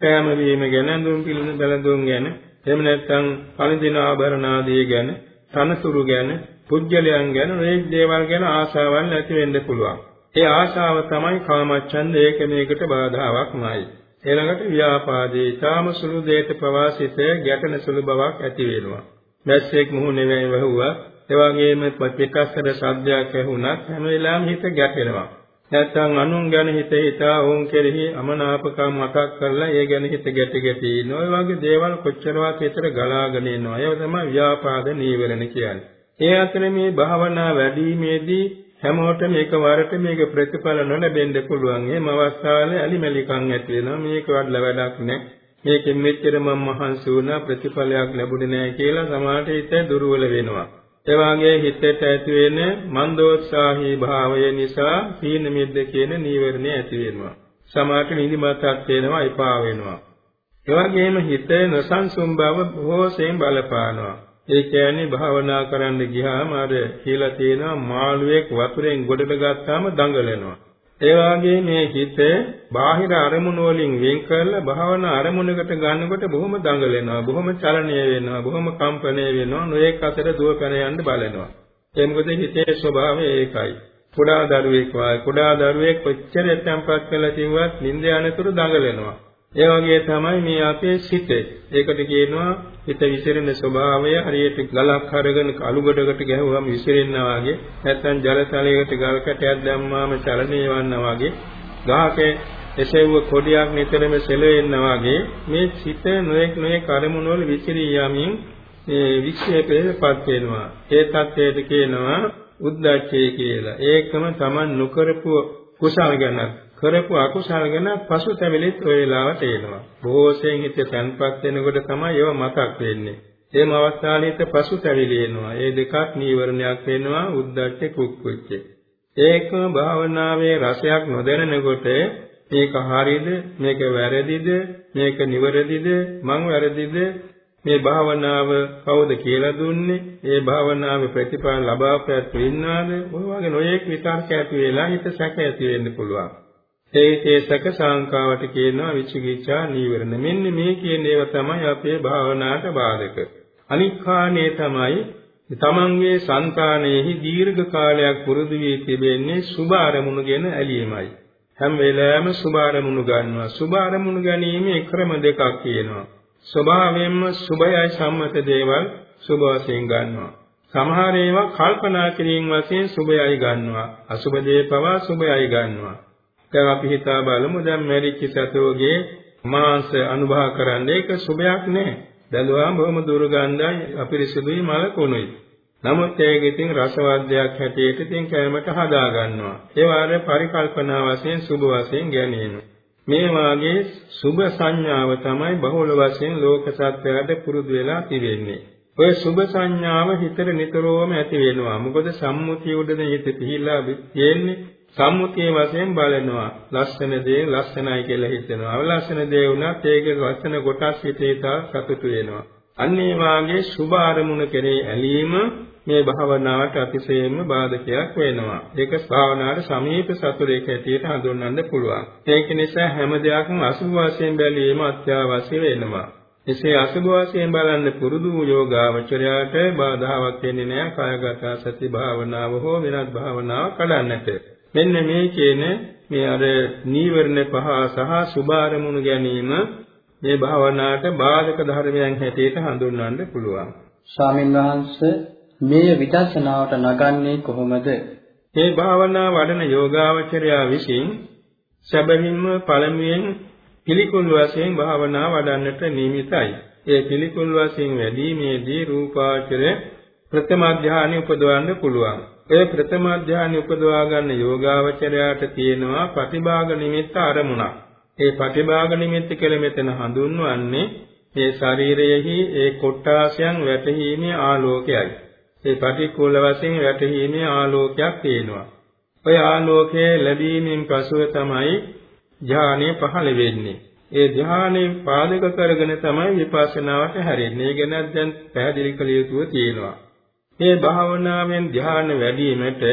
කෑම බීම ගැන, දුම් පිළින බැලඳුම් ගැන, එහෙම නැත්නම් පළඳින ආභරණ ආදී ගැන තනතුරු ගැන, පුජ්‍යලයන් ගැන මේ දේවල් ගැන ආශාවන් ඇති වෙන්න පුළුවන්. ඒ ආශාව තමයි කාමච්ඡන්ද ඒක මේකට බාධාවක්මයි. ඊළඟට ව්‍යාපාදේ ඊටාම සුළු දෙයට ප්‍රවාසිත ගැටෙන සුළු බවක් ඇති වෙනවා. මැස්සෙක් මුහුණේ වැහුවා, ඒ වගේම පිටස්සර ශබ්දයක් ඇහුණත් හැම වෙලාවෙම හිත ගැටෙනවා. නැත්නම් අනුන් ගැන හිත හිතා ඔවුන් කෙරෙහි අමනාපකම් මතක් කරලා ඒ ගැන හිත ගැට ගැටි ඉන්න. ඔය වගේ දේවල් කොච්චරවත් හිතට ගලාගෙන එනවා. ඒව තමයි ව්‍යාපාද නීවරණ කියන්නේ. ඒ අතරේ මේ භාවනා වැඩිීමේදී හැමෝටම එකවරට මේක ප්‍රතිඵල නොලැබෙන්න පුළුවන්. එහෙම අවස්ථාවල ඇලිමැලිකම් ඇති වෙනවා. මේක වඩලා වැඩක් නැහැ. මේකෙන් මෙච්චර මම මහන්සි වුණා ප්‍රතිඵලයක් ලැබුණේ නැහැ කියලා සමාහට හිත දුර්වල වෙනවා. ඒ වාගේ හිතට ඇති වෙන මන්දෝත්සාහී භාවය නිසා සීන මිද්ද කියන නීවරණය ඇති වෙනවා. සමාට නිදිමතක් වෙනවා, එපා වෙනවා. ඒ වගේම හිත නොසන්සුන් බව බොහෝසෙන් බලපානවා. ඒ කියන්නේ භාවනා කරන්න ගියාම අර කියලා තියෙනවා මාළුවෙක් වතුරෙන් ගොඩට ගත්තාම දඟලනවා. ඒ වගේ මේ හිත බාහිර අරමුණු වලින් වෙන් කරලා භාවනා අරමුණකට ගන්නකොට බොහොම දඟලෙනවා බොහොම චලනීය වෙනවා බොහොම කම්පණය වෙනවා නොඑක අතර දුවපැන යන්න බලනවා. ඒ මොකද හිතේ ස්වභාවය ඒකයි. කුඩා දරුවෙක් වායි කුඩා දරුවෙක් කොච්චර tempත් කළා කිව්වත් නිින්ද යනතුරු දඟලනවා. ඒ වගේ තමයි මේ අපේ සිත. ඒකට කියනවා හිත විසිරෙන ස්වභාවය හරියට ගලක් අරගෙන අලුගඩකට ගැහුවම විසිරෙනවා වගේ නැත්නම් ජලතලයකට ගල් කැටයක් දැම්මාම චලනය වෙනවා වගේ ගහක එසෙව්ව කොඩියක් නිතරම සෙලවෙනවා වගේ මේ සිත නොඑක් නොඑක් අරමුණු වල විසිරී යමින් මේ වික්ෂේපයටපත් වෙනවා. ඒ தත්ත්වයට කියනවා උද්දච්චය කියලා. ඒකම Taman නොකරපු කුසල ගැන කරපු අකුසල ගැන පසුතැවිලිත් ඔය වෙලාවට එනවා. බොහෝසෙන් හිත තැන්පත් වෙනකොට තමයි ඒව මතක් වෙන්නේ. එහෙම අවස්ථාවලිත පසුතැවිලි එනවා. ඒ දෙකක් නීවරණයක් වෙනවා උද්දච්ච කුක්කුච්ච. ඒකම භාවනාවේ රසයක් නොදැනෙනකොට මේක හරියද මේක වැරදිද මේක නිවැරදිද මං වැරදිද මේ භාවනාව කවුද කියලා දුන්නේ? ඒ භාවනාවේ ප්‍රතිඵල ලබාපෑත් ඉන්නවද? ඔය වගේ නොයෙක් විතර්ක ඇති වෙලා හිත සැක ඇති වෙන්න පුළුවන්. ඒ සැක සංකාවට කියනවා විචිකිච්ඡා නීවරණ. මෙන්න මේ කියන ඒවා තමයි අපේ භාවනාවට බාධක. අනික්ඛානේ තමයි තමන්ගේ సంతානෙහි දීර්ඝ කාලයක් පුරුදු වී තිබෙන්නේ සුභ අරමුණු ගැන ඇලීමයි. හැම වෙලාවෙම සුභ අරමුණු ගන්නවා. සුභ අරමුණු ගැනීමේ ක්‍රම දෙකක් තියෙනවා. ස්වභාවයෙන්ම සුභයයි සම්මත දේවල් සුභ වශයෙන් ගන්නවා. සමහර ඒවා කල්පනා කිරීම වශයෙන් සුභයයි ගන්නවා. අසුභ දේ පවා සුභයයි ගන්නවා. දැන් අපි හිතා බලමු දැන් මැරිච්ච සතෝගේ මාංශ අනුභව කරන්නේ ඒක සුභයක් නෑ. බැලුවාම බොහොම දුර්ගන්ධයි අපිරිසුදුයි මලකුණුයි. නමුත් ඒක ඉතින් රසවත්යක් හැටියට ඉතින් කැමට හදා ගන්නවා. ඒ වාරේ පරිකල්පනා වශයෙන් සුභ වශයෙන් ගැනීම. මේ වාගේ සුභ සංඥාව තමයි බහුල වශයෙන් ලෝක සත්‍යයට පුරුදු වෙලා තිබෙන්නේ. ඔය සුභ සංඥාව හිතට නිතරම ඇති වෙනවා. මොකද සම්මුතිය උඩන හිත පිහිලා තියෙන්නේ. සම්මුතිය වශයෙන් බලනවා. ලස්සන දේ ලස්සනයි කියලා හිතෙනවා. අවලස්සන දේ වුණත් ඒකේ ලස්සන කොටස් හිතේ තා සතුටු වෙනවා. අන්න ඒ වාගේ සුභ අරමුණ කෙරේ ඇලීම මේ භාවනාවට අතිශයින්ම බාධකයක් වෙනවා. ඒක භාවනාවට සමීප සතුරේක ඇටියට හඳුන්වන්න පුළුවන්. ඒක නිසා හැම දෙයක්ම අසුභ වශයෙන් බැලීම අත්‍යවශ්‍ය වෙනවා. එසේ අසුභ වශයෙන් බලන්න පුරුදු යෝගාවචරයාට බාධාවක් වෙන්නේ නැහැ කායගත සති භාවනාව හෝ වෙනත් භාවනාව කඩන්නට. මෙන්න මේ කියන මේ අර නීවරණ පහ සහ සුභාරමුණු ගැනීම මේ භාවනාවට බාධක ධර්මයන් හැටියට හඳුන්වන්න පුළුවන්.
ස්වාමීන් වහන්සේ මේ විදර්ශනාවට නගන්නේ කොහොමද?
මේ භාවනා වඩන යෝගාවචරයා විසින් සැබවින්ම පළමුවෙන් පිළිකුල් වශයෙන් භාවනා වඩන්නට නියමිතයි. ඒ පිළිකුල් වශයෙන් වැඩිමේදී රූපාචර ප්‍රථම ධානය උපදවන්න පුළුවන්. ඒ ප්‍රථම ධානය උපදවා ගන්න යෝගාවචරයාට තියෙනවා ප්‍රතිභාග නිමිත්ත අරමුණක්. ඒ ප්‍රතිභාග නිමිත්ත කියලා මෙතන හඳුන්වන්නේ මේ ශරීරයෙහි ඒ කොට්ටාසයන් වැටහීමේ ආලෝකයයි. ඒ ප්‍රතිකූල වශයෙන් වැටහීමේ ආලෝකයක් තියෙනවා. ඔය ආලෝකයේ ලැබීමෙන් පසුව තමයි ධානය පහළ වෙන්නේ. ඒ ධානය පාදක කරගෙන තමයි විපස්සනාවට හැරෙන්නේ. ඒ ගැන දැන් පැහැදිලි කළ යුතුව තියෙනවා. මේ භාවනාවෙන් ධානය වැඩිවීමට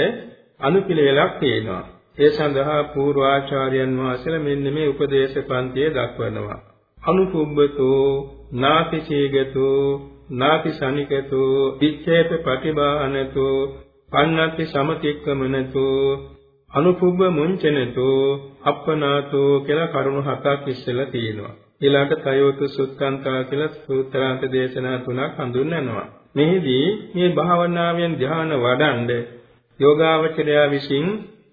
අනුපිළිවෙලක් තියෙනවා. ඒ සඳහා පූර්වාචාර්යයන් වහන්සේලා මෙන්න මේ උපදේශ පන්තිය දක්වනවා. අනුපුබ්බතෝ නාතිසීගතෝ නාති සනිකතෝ විච්ඡේත ප්‍රතිබාහනතෝ පන්නති සමතික්කමනතෝ අනුපුබ්බ මුංචනතෝ අප්පනාතෝ කියලා කරුණු හතක් ඉස්සෙල්ලා තියෙනවා. ඊළඟට තයෝතු සුත්තන්තා කියලා සූත්‍රාන්ත දේශනා තුනක් හඳුන්වනවා. මෙහිදී මේ භාවනාවෙන් ධ්‍යාන වඩන්ඩ යෝගාවචරය විසින්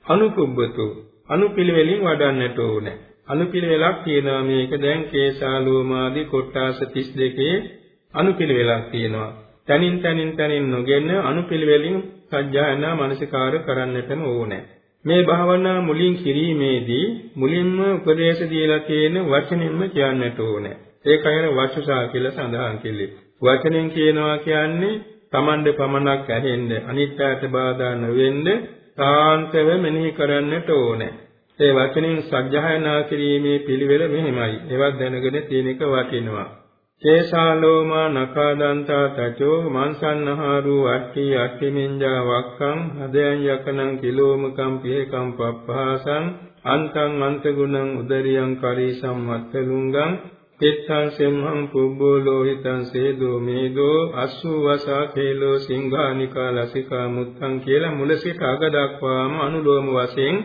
අනුකුබ්බතු අනුපිළිවෙලින් වඩන්නට ඕනේ. අනුපිළිවෙලක් තියෙනවා මේක දැන් කේසාලෝමාදී කොට්ටාස 32 අනුපිළිවෙලක් තියෙනවා. තනින් තනින් තනින් නොගෙන අනුපිළිවෙලින් සත්‍යයනා මනසිකාර කරන්නටම ඕනේ. මේ භාවනා මුලින් කිරීමේදී මුලින්ම උපදේශ දීලා තියෙන වචනින්ම කියන්නට ඕනේ. ඒකයි වචසා කියලා සඳහන් කෙලේ. වචනෙන් කියනවා කියන්නේ Tamande පමණක් ඇහෙන්න අනිත්‍යයට බාධා නොවෙන්න සාන්තව මෙනෙහි කරන්නට ඕනේ. ඒ වචනෙන් සත්‍යයනා කිරීමේ පිළිවෙල මෙහිමයි. ඒවත් දැනගෙන තියෙන එක වටිනවා. කේශාලෝමා නකාදන්තා තචෝ මන්සන්නහාරු අට්ටි අට්ටිමින්ජා වක්කං හදයන් යකනං කිලෝමකම් පිහකම් පප්පහසං අන්තං අන්තගුණං උදරියං කරී සම්මත්තලුංගං පෙත්තං සෙම්හං පුබ්බෝ ලෝහිතං සේදෝ මේදෝ අස්සුවසා කේලෝ සිංහානිකා ලසිකා මුත්තං කියලා මුල සිට අග දක්වාම අනුලෝම වශයෙන්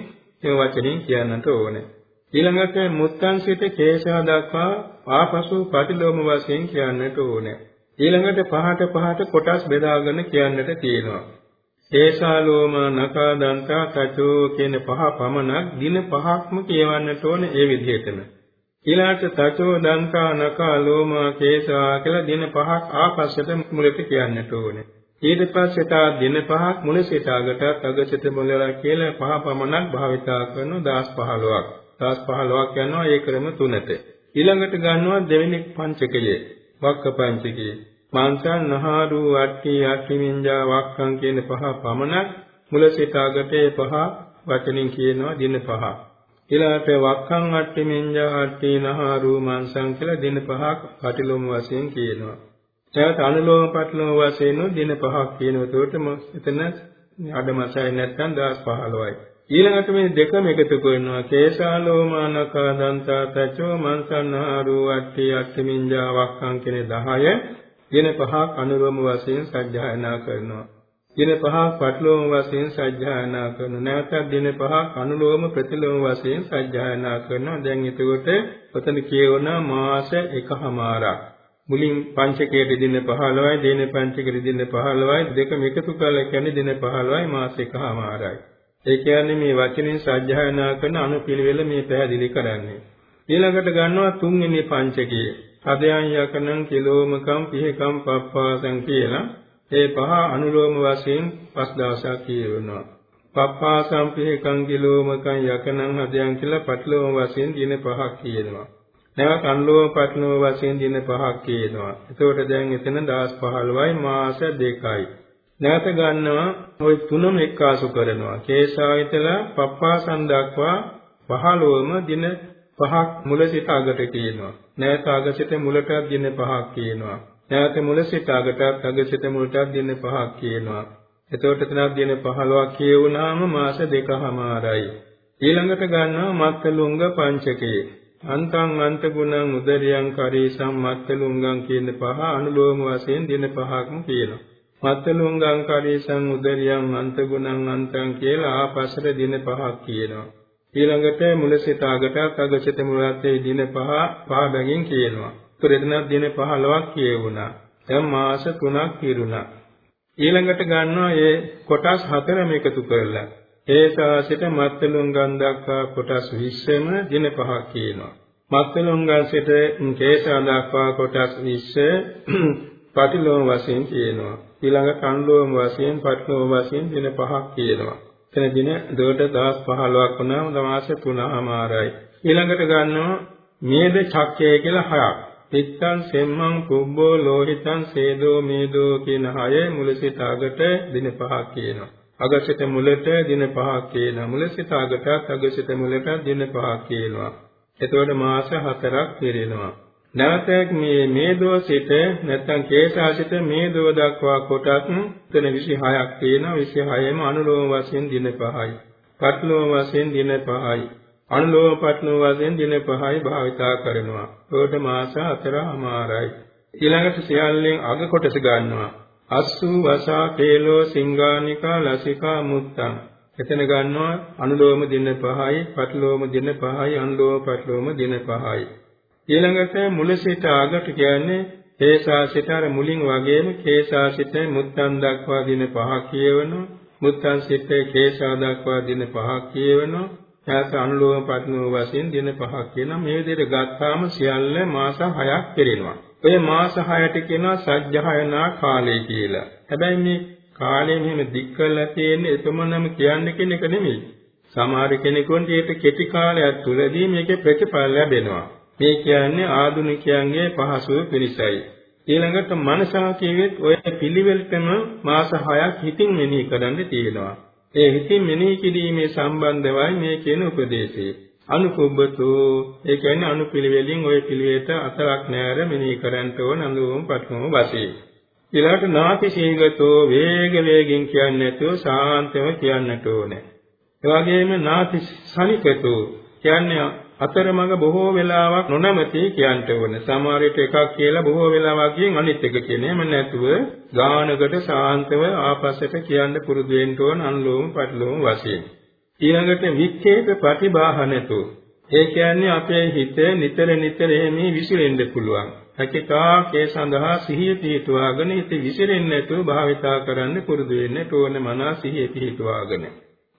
මේ වචنين කියන්නට ඕනේ. ඊළඟට මුත්තං සිට කේශා දක්වා ආපසු ප්‍රතිලෝම වශයෙන් කියන්නට ඕනේ. ඊළඟට පහට පහට කොටස් බෙදාගෙන කියන්නට තියෙනවා. කේශා ලෝම නකා දන්තා කචෝ කියන පහ පමණක් දින පහක්ම කියවන්නට ඕනේ ඒ විදිහටම. ඊළඟට තචෝ දන්තා නකා ලෝම කේශා කියලා දින පහක් ආපස්සට මුලට කියන්නට ඕනේ. ඊට පස්සේ තා දින පහක් මුල සිට අගට අග සිට මුලලා කියලා පහ පමණක් භාවිතා කරන 10 15ක්. දවස් 15ක් යනවා ඒ ක්‍රම තුනට. ඊළඟට ගන්නවා දෙවෙනි පංචකය. වක්ක පංචකය. මාංසන් නහාරු අට්ටි අට්ටිමින්ජා වක්කම් කියන පහ පමණක් මුල සිට අගට ඒ පහ වචනින් කියනවා දින පහ. ඊළඟට වක්කම් අට්ටිමින්ජා අට්ටි නහාරු මාංසන් කියලා දින පහක් පටිලොම වශයෙන් කියනවා. එයාට අනුලෝම පටිලොම වශයෙන් දින පහක් කියනවා. ඒකට එතන අඩමසයි නැත්නම් 10 15යි. ඊළඟට මේ දෙකම එකතු කරනවා කේශාලෝමානකා දන්තා තචෝ මන්සන්හාරෝ අට්ටි අට්ඨමින්ජා වක්ඛං කියන 10 දින පහක් අනුරම වශයෙන් සජ්ජායනා කරනවා දින පහක් පටලෝම වශයෙන් සජ්ජායනා කරනවා. නැවතත් දින පහක් අනුලෝම ප්‍රතිලෝම වශයෙන් සජ්ජායනා කරනවා. දැන් එතකොට ඔතන කියවන මාස එකහමාරක්. මුලින් පංචකයේ දින 15යි, දින පංචකයේ දින 15යි දෙකම එකතු කරලා කියන්නේ දින 15යි මාස එකහමාරයි. ඒ කියන්නේ මේ වචනෙන් සජ්ජායනා කරන අනුපිළිවෙල මේ පැහැදිලි කරන්නේ. ඊළඟට ගන්නවා තුන්වෙනි පංචකයේ. හදයන් යකනං කිලෝමකම් පිහකම් පප්පාසං කියලා ඒ පහ අනුලෝම වශයෙන් පස් දවසක් කියවෙනවා. පප්පාසං පිහකම් කිලෝමකම් යකනං හදයන් කියලා පටලෝම වශයෙන් දින පහක් කියනවා. නැවත අනුලෝම පටලෝම වශයෙන් දින පහක් කියනවා. එතකොට දැන් එතන 10 15යි මාස දෙකයි. නැවත ගන්නවා ওই තුනම එක්කාසු කරනවා. කේශායතලා පප්පාසන් දක්වා 15ම දින පහක් මුල සිට අගට කියනවා. නැවත අග සිට මුලට දින පහක් කියනවා. නැවත මුල සිට අගටත් අග සිට මුලට දින පහක් කියනවා. එතකොට එතනක් දින 15ක් කියවුනාම මාස දෙකමාරයි. ඊළඟට ගන්නවා මත්තලුංග පංචකේ. අන්තං අන්ත ගුණං උදරියං කරේ සම්මත්තලුංගං කියන පහ අනුලෝම වශයෙන් දින පහක්ම කියනවා. මත්තලුංගං කරේ සම් උදරියං අන්ත ගුණං අන්තං කියලා ආපසර දින පහක් කියනවා. ඊළඟට මුලසිත අගටත් අගසිත මුලත්තේ දින පහ පහ බැගින් කියනවා. ඒතර එතනක් දින 15ක් කියවුණා. දැන් මාස 3ක් පිරුණා. ඊළඟට ගන්නවා මේ කොටස් හතරම එකතු කරලා. ඒසාසිත මත්තලුංගන් දක්වා කොටස් 20ම දින 5ක් කියනවා. මත්තලුංගන් සිට කේසා දක්වා කොටස් 20 පටිලෝම වශයෙන් කියනවා. ඊළඟ කන්ලෝම වශයෙන් පටිලෝම වශයෙන් දින 5ක් කියනවා. එතන දින දුවට 10 15ක් වුණාම දමාස 3මාරයි. ඊළඟට ගන්නවා මේද චක්කය කියලා හයක්. පිත්තං සෙම්මං කුබ්බෝ ලෝහිතං සේදෝ මේදෝ කියන හය මුල සිට අගට දින පහක් කියනවා. අගසිත මුලට දින පහක් කියනවා. මුල සිට අගටත් අගසිත මුලට දින පහක් කියනවා. එතකොට මාස හතරක් පිරෙනවා. නැවත මේ මේදෝ සිට නැත්නම් කේශාසිත මේදෝ දක්වා කොටස් එතන 26ක් තියෙනවා 26ම අනුලෝම වශයෙන් දින 5යි. පට්ලෝම වශයෙන් දින 5යි. අනුලෝම පට්ලෝම වශයෙන් දින 5යි භාවිතා කරනවා. ඒකට මාස 4මාරයි. ඊළඟට සියල්ලෙන් අග කොටස ගන්නවා. අස්සු වසා තේලෝ සිංගානිකා ලසිකා මුත්තං එතන ගන්නවා අනුලෝම දින 5යි පටලෝම දින 5යි අනුලෝම පටලෝම දින 5යි ඊළඟට මුල සිට අගට කියන්නේ කේසාසිත අර මුලින් වගේම කේසාසිත මුත්තන් දක්වා දින පහක් කියවනවා මුත්තන් සිට කේසා දක්වා දින පහක් කියවනවා ඊට අනුලෝම පත්නෝ වශයෙන් දින පහක් කියන මේ විදිහට ගත්තාම සියල්ල මාස 6ක් පිරෙනවා. ඔය මාස 6ට කියනවා සජ්ජහයනා කාලය කියලා. හැබැයි මේ කාලය මෙහෙම දික් කරලා තියෙන්නේ එතමනම කියන්න කෙනෙක් නෙමෙයි. සමහර කෙනෙකුට ඒක කෙටි කාලයක් තුලදී මේකේ ප්‍රතිඵල ලැබෙනවා. මේ කියන්නේ ආදුනිකයන්ගේ පහසුව පිණිසයි. ඊළඟට මනසා කියවෙත් ඔය පිළිවෙලටම මාස 6ක් හිතින් මෙනෙහි කරන්න තියෙනවා. ඒ හිතින් මෙනෙහි කිරීමේ සම්බන්ධවයි මේ කියන උපදේශය. අනුකුබ්බතෝ ඒ කියන්නේ අනුපිළිවෙලින් ওই පිළිවෙලට අතරක් නැර මෙනෙහි කරන්න ඕන අනුවම පටවම වශයෙන්. ඊළඟට නාති සීගතෝ වේග වේගින් කියන්නේ නැතුව සාන්තව කියන්නට ඕනේ. ඒ වගේම නාති සනිකතෝ කියන්නේ අතරමඟ බොහෝ වෙලාවක් නොනැමති කියන්න ඕන. සමහර විට එකක් කියලා බොහෝ වෙලාවක් කියන අනිත් එක කියන්නේ. එම නැතුව ගානකට සාන්තව ආපස්සට කියන්න පුරුදු වෙන්න ඕන අනුලෝම පරිලෝම වශයෙන්. ඊළඟට වික්කේත ප්‍රතිබාහනතු. ඒ කියන්නේ අපේ හිත නිතර නිතර එමේ විසිරෙන්න පුළුවන්. හැකිතාකේ සඳහා සිහිය පිහිටුවාගෙන හිත විසිරෙන්නේ නැතුව භාවිතා කරන්න පුරුදු වෙන්න ඕන මනස සිහිය පිහිටුවාගෙන.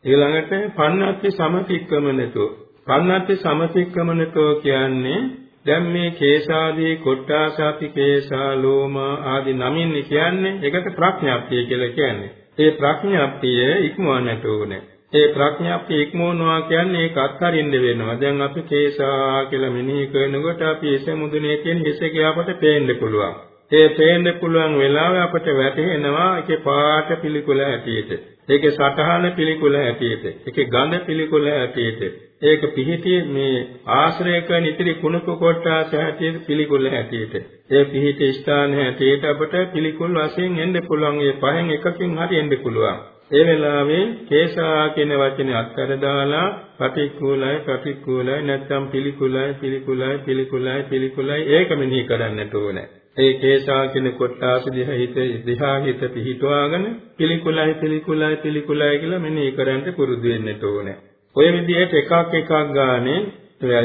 ඊළඟට පන්නත්ති සමතික්‍රමනතු පන්නත්ති සමතික්‍රමනතෝ කියන්නේ දැන් මේ කේසාදී කොට්ටාසාපි කේසා ලෝම ආදී නමින් කියන්නේ ඒකට ප්‍රඥාප්තිය කියලා කියන්නේ. ඒ ප්‍රඥාප්තිය ඉක්මවන්නට ඕනේ. ඒ ප්‍රඥාප්තිය ඉක්මවනවා කියන්නේ ඒක අත්හරින්න වෙනවා. දැන් අපි කේසා කියලා මෙනෙහි කරනකොට අපි එස මුදුනේ තියෙන හිසක අපට පේන්න පුළුවන්. ඒ පේන්න පුළුවන් වෙලාවෙ අපට වැටහෙනවා ඒකේ පාට පිළිකුල හැටියට. ඒකේ සටහන පිළිකුල හැටියට. ඒකේ ගඳ පිළිකුල හැටියට. ඒක පිහිටියේ මේ ආශ්‍රය කරන ඉතිරි කුණප කොටස හැටියට පිළිකුල හැටියට. ඒ පිහිටි ස්ථාන හැටියට අපට පිළිකුල් වශයෙන් එන්න පුළුවන්. ඒ පහෙන් එකකින් හරි එන්න පුළුවන්. ඒ වෙලාවේ කේශා කියන වචනේ අත්තර දාලා පටික්කුලයි පටික්කුලයි නැත්නම් පිළිකුලයි පිළිකුලයි පිළිකුලයි පිළිකුලයි ඒක මෙනෙහි කරන්නට ඕනේ. ඒ කේසා කියන කොටාස දිහා හිත දිහා හිත පිහිටුවාගෙන පිළිකුලයි පිළිකුලයි පිළිකුලයි කියලා මෙනෙහි කරන්ට පුරුදු වෙන්නට ඕනේ. ඔය විදිහට එකක් එකක් ගානේ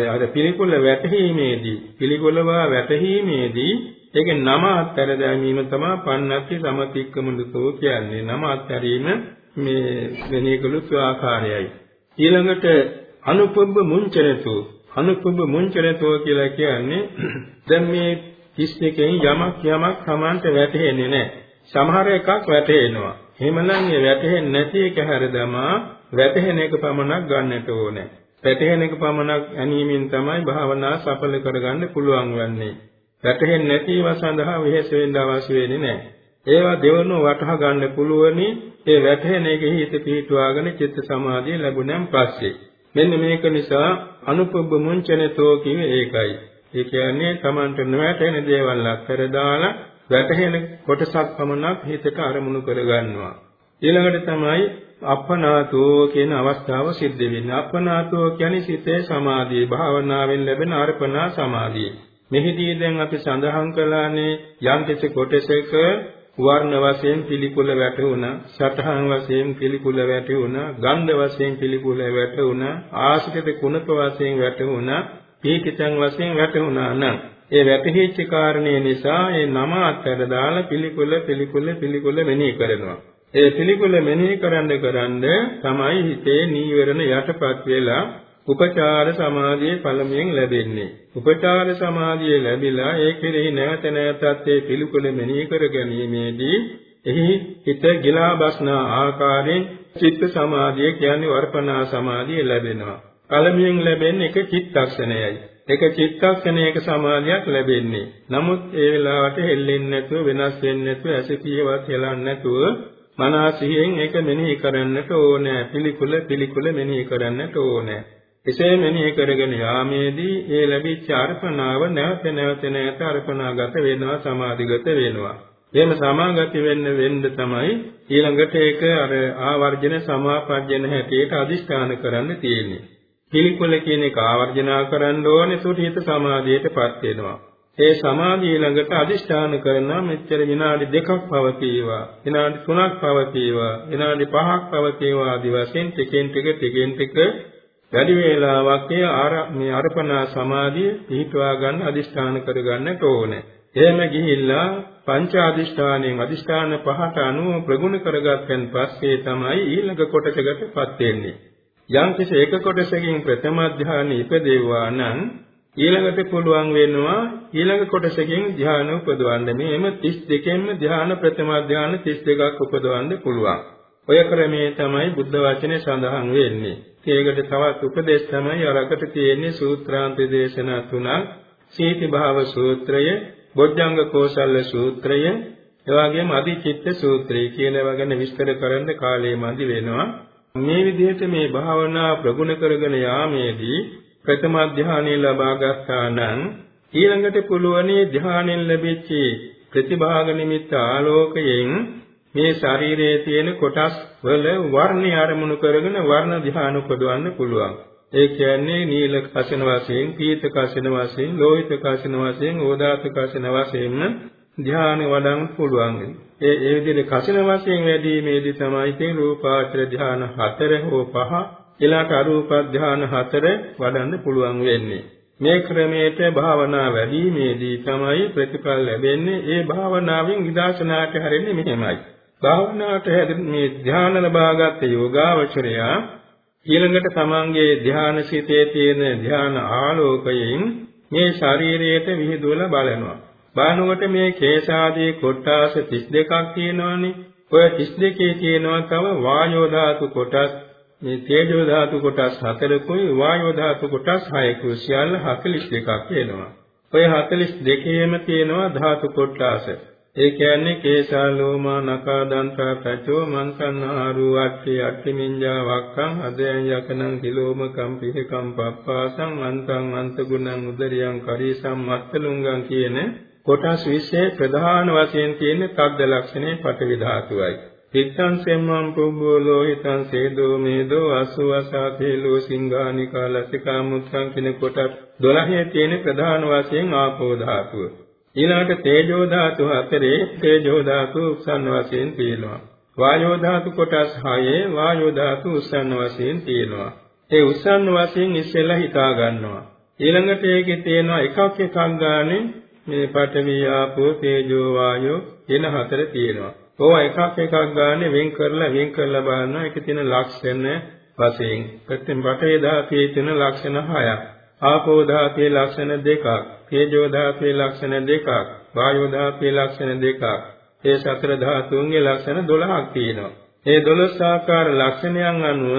අර පිළිකුල වැටහීමේදී පිළිකුලව වැටහීමේදී ඒකේ නම අත්තර දැමීම තමයි පන්නක්ති සමතික්කමුදුතෝ කියන්නේ. නම අත්තරීම මේ වෙනේ කළු ආකාරයයි. ඊළඟට අනුපබ්බ මුංචරතෝ අනුපබ්බ මුංචරතෝ කියලා කියන්නේ දැන් මේ 31කින් යමක් යමක් Tamanට වැටහෙන්නේ නැහැ. සමහර එකක් වැටහෙනවා. එහෙමනම් මේ වැටහෙන්නේ නැති එක හැරදමා වැටහෙන එක පමණක් ගන්නට ඕනේ. වැටහෙන එක පමණක් ඇනීමෙන් තමයි භාවනා සඵල කරගන්න පුළුවන් වන්නේ. වැටහෙන්නේ නැතිව සඳහා වෙහෙස වෙන්න අවශ්‍ය වෙන්නේ නැහැ. ඒවා දෙවනුව වටහා ගන්න පුළුවනි ඒ වැටහෙන එකෙහි හිත පිහිටුවාගෙන චිත්ත සමාධිය ලැබුණන් පස්සේ. මෙන්න මේක නිසා අනුපබ්බ මුංචනතෝ කියේ ඒකයි. ඒ කියන්නේ Tamanට නොවැටෙන දේවල් අත්තර දාලා වැටහෙන කොටසක් පමණක් හිතට අරමුණු කරගන්නවා. ඊළඟට තමයි අපනාතෝ කියන අවස්ථාව සිද්ධ වෙන්නේ. අපනාතෝ කියන්නේ සිතේ සමාධිය, භාවනාවෙන් ලැබෙන අර්පණා සමාධිය. මෙහිදී දැන් අපි සඳහන් කළානේ යම් කිසි කොටසක වර්ණ වශයෙන් පිළිකුල වැටුණා, සටහන් වශයෙන් පිළිකුල වැටුණා, ගන්ධ වශයෙන් පිළිකුල වැටුණා, ආශිත කුණක වශයෙන් වැටුණා, පීකිතං වශයෙන් වැටුණා නම් ඒ වැටහිච්ච කාරණේ නිසා ඒ නම අත්තර දාලා පිළිකුල පිළිකුල පිළිකුල මෙනෙහි කරනවා. ඒ පිළිකුල මෙනෙහි කරන්න කරන්න තමයි හිතේ නීවරණ යටපත් වෙලා උපචාර සමාධියේ පළමුවෙන් ලැබෙන්නේ. උපචාර සමාධිය ලැබිලා ඒ කෙරෙහි නැවත නැවතත් ඒ පිළිකුල මෙනෙහි කර ගැනීමේදී එහි හිත ගිලා බස්නා ආකාරයෙන් චිත්ත සමාධිය කියන්නේ වර්පණා සමාධිය ලැබෙනවා. පළමුවෙන් ලැබෙන්නේ එක චිත්තක්ෂණයයි. එක චිත්තක්ෂණයක සමාධියක් ලැබෙන්නේ. නමුත් ඒ වෙලාවට හෙල්ලෙන්නේ නැතුව වෙනස් වෙන්නේ නැතුව ඇසිතියවත් හෙලන්නේ නැතුව මනසියෙන් ඒක මෙනෙහි කරන්නට ඕනේ. පිළිකුල පිළිකුල මෙනෙහි කරන්නට ඕනේ. එසේ මෙනෙහි කරගෙන යාමේදී ඒ ලැබිච්ච අර්පණාව නැවත නැවත නැවත අර්පණාගත වෙනවා සමාධිගත වෙනවා. එහෙම සමාගත වෙන්න වෙන්න තමයි ඊළඟට ඒක අර ආවර්ජන සමාපජ්ජන හැටියට අදිෂ්ඨාන කරන්න තියෙන්නේ. පිළිකුල කියන එක ආවර්ජනා කරන්න ඕනේ සුඨිත සමාධියටපත් වෙනවා. ඒ සමාධිය ළඟට අදිෂ්ඨාන කරනවා මෙච්චර විනාඩි දෙකක් පවතිවා විනාඩි තුනක් පවතිවා විනාඩි පහක් පවතිවා ආදි වශයෙන් ටිකෙන් ටික ටිකෙන් ටික වැඩි වේලාවක් මේ අර්පණා සමාධිය පිහිටවා ගන්න අදිෂ්ඨාන කරගන්නට ඕනේ. එහෙම ගිහිල්ලා පංච අදිෂ්ඨානයෙන් අදිෂ්ඨාන පහට අනුව ප්‍රගුණ කරගත්තන් පස්සේ තමයි ඊළඟ කොටසකටපත් වෙන්නේ. යම් කිසි එක කොටසකින් ප්‍රථම ධානය ඉපදෙවවා නම් ඊළඟට පුළුවන් වෙනවා ඊළඟ කොටසකින් ධානය උපදවන්න. මේම 32කින්ම ධාන ප්‍රථම ධාන 32ක් උපදවන්න පුළුවන්. ඔය ක්‍රමයේ තමයි බුද්ධ වචනේ සඳහන් වෙන්නේ. ඒකට තවත් උපදේශ තමයි අරකට තියෙන්නේ සූත්‍රාන්ත දේශනා තුනක්. සීති භාව සූත්‍රය, බොජ්ජංග කෝසල්ල සූත්‍රය, එවාගෙම අධිචිත්ත සූත්‍රය කියන ඒවා ගැන විස්තර කරන්න කාලය මදි වෙනවා. මේ විදිහට මේ භාවනා ප්‍රගුණ කරගෙන යාමේදී ප්‍රථම ධානය ලබා ගන්නා නම් ඊළඟට පුළුවනි ධානයෙන් ලැබෙච්ච ප්‍රතිභාග නිමිත්ත ආලෝකයෙන් මේ ශරීරයේ තියෙන කොටස් වල වර්ණය අරමුණු කරගෙන වර්ණ ධ්‍යාන උපදවන්න පුළුවන්. ඒ කියන්නේ නීල කසින වශයෙන්, පීත කසින වශයෙන්, ලෝහිත කසින වශයෙන්, ඕදාත කසින වශයෙන් ධ්‍යාන වඩන්න පුළුවන්. ඒ ඒ විදිහට කසින වශයෙන් වැඩිීමේදී තමයි තේ රූපාචර ධ්‍යාන 4 හෝ 5 ඊළාට අරූප ධ්‍යාන 4 වඩන්න පුළුවන් වෙන්නේ. මේ ක්‍රමයට භාවනා වැඩිීමේදී තමයි ප්‍රතිඵල ලැබෙන්නේ. ඒ භාවනාවෙන් විදර්ශනාට හැරෙන්නේ මෙහෙමයි. භාවනාවට හැදෙන මේ ධ්‍යාන ලබාගත් යෝගාවචරයා ඊළඟට තමන්ගේ ධ්‍යාන සිතේ තියෙන ධ්‍යාන ආලෝකයෙන් මේ ශරීරයට විහිදුවලා බලනවා. බලනකොට මේ කේශාදී කොටාස 32ක් තියෙනවානේ. ඔය 32 තියෙනවා තව වායෝ ධාතු කොටස් මේ තේජෝ ධාතු කොටස් 4කුයි වායෝ ධාතු කොටස් 6කුයි සියල්ල 42ක් වෙනවා. ඔය 42ෙම තියෙනවා ධාතු කොටස්. ඒ කියන්නේ කේශා ලෝමා නකා දන්තා පැචෝ මන්සන්හාරු අට්ටි අට්ටි මිඤ්ඤා වක්ඛං අදයන් යකනං කිලෝම කම්පිහකම් පප්පාසං අන්තං අන්ත ගුණං උදරියං කරීසම් මත්තලුංගං කියන කොටස් 20 ප්‍රධාන වශයෙන් තියෙන තද්ද ලක්ෂණේ පටවි ධාතුවයි. පිත්තං සෙම්මං පුබ්බෝ ලෝහිතං සේදෝ මේදෝ අසුවසාතේලෝ සිංහානිකා ලසිකා මුත්තං කියන කොටස් 12 තියෙන ප්‍රධාන වශයෙන් ආපෝ ධාතුව. ඊළඟට තේජෝ ධාතු හතරේ තේජෝ ධාතු උස්සන්න වශයෙන් තියෙනවා. වායෝ ධාතු කොටස් හයේ වායෝ ධාතු උස්සන්න වශයෙන් තියෙනවා. ඒ උස්සන්න වශයෙන් ඉස්සෙල්ලා හිතා ගන්නවා. ඊළඟට ඒකේ තියෙනවා එකක් එකක් ගානේ මේ පඨවි ආපෝ තේජෝ වායෝ කියන හතර තියෙනවා. ඕවා එකක් එකක් ගානේ වෙන් කරලා වෙන් කරලා බලනවා ඒකේ තියෙන ලක්ෂණ වශයෙන්. ප්‍රතිම පඨවි ධාතුවේ තියෙන ලක්ෂණ හයක්. ආපෝ ධාතුවේ ලක්ෂණ දෙකක්. තේජෝ ධාතුවේ ලක්ෂණ දෙකක්. වායෝ ධාතුවේ ලක්ෂණ දෙකක්. ඒ සතර ධාතුන්ගේ ලක්ෂණ 12ක් තියෙනවා. ඒ 12 ආකාර ලක්ෂණයන් අනුව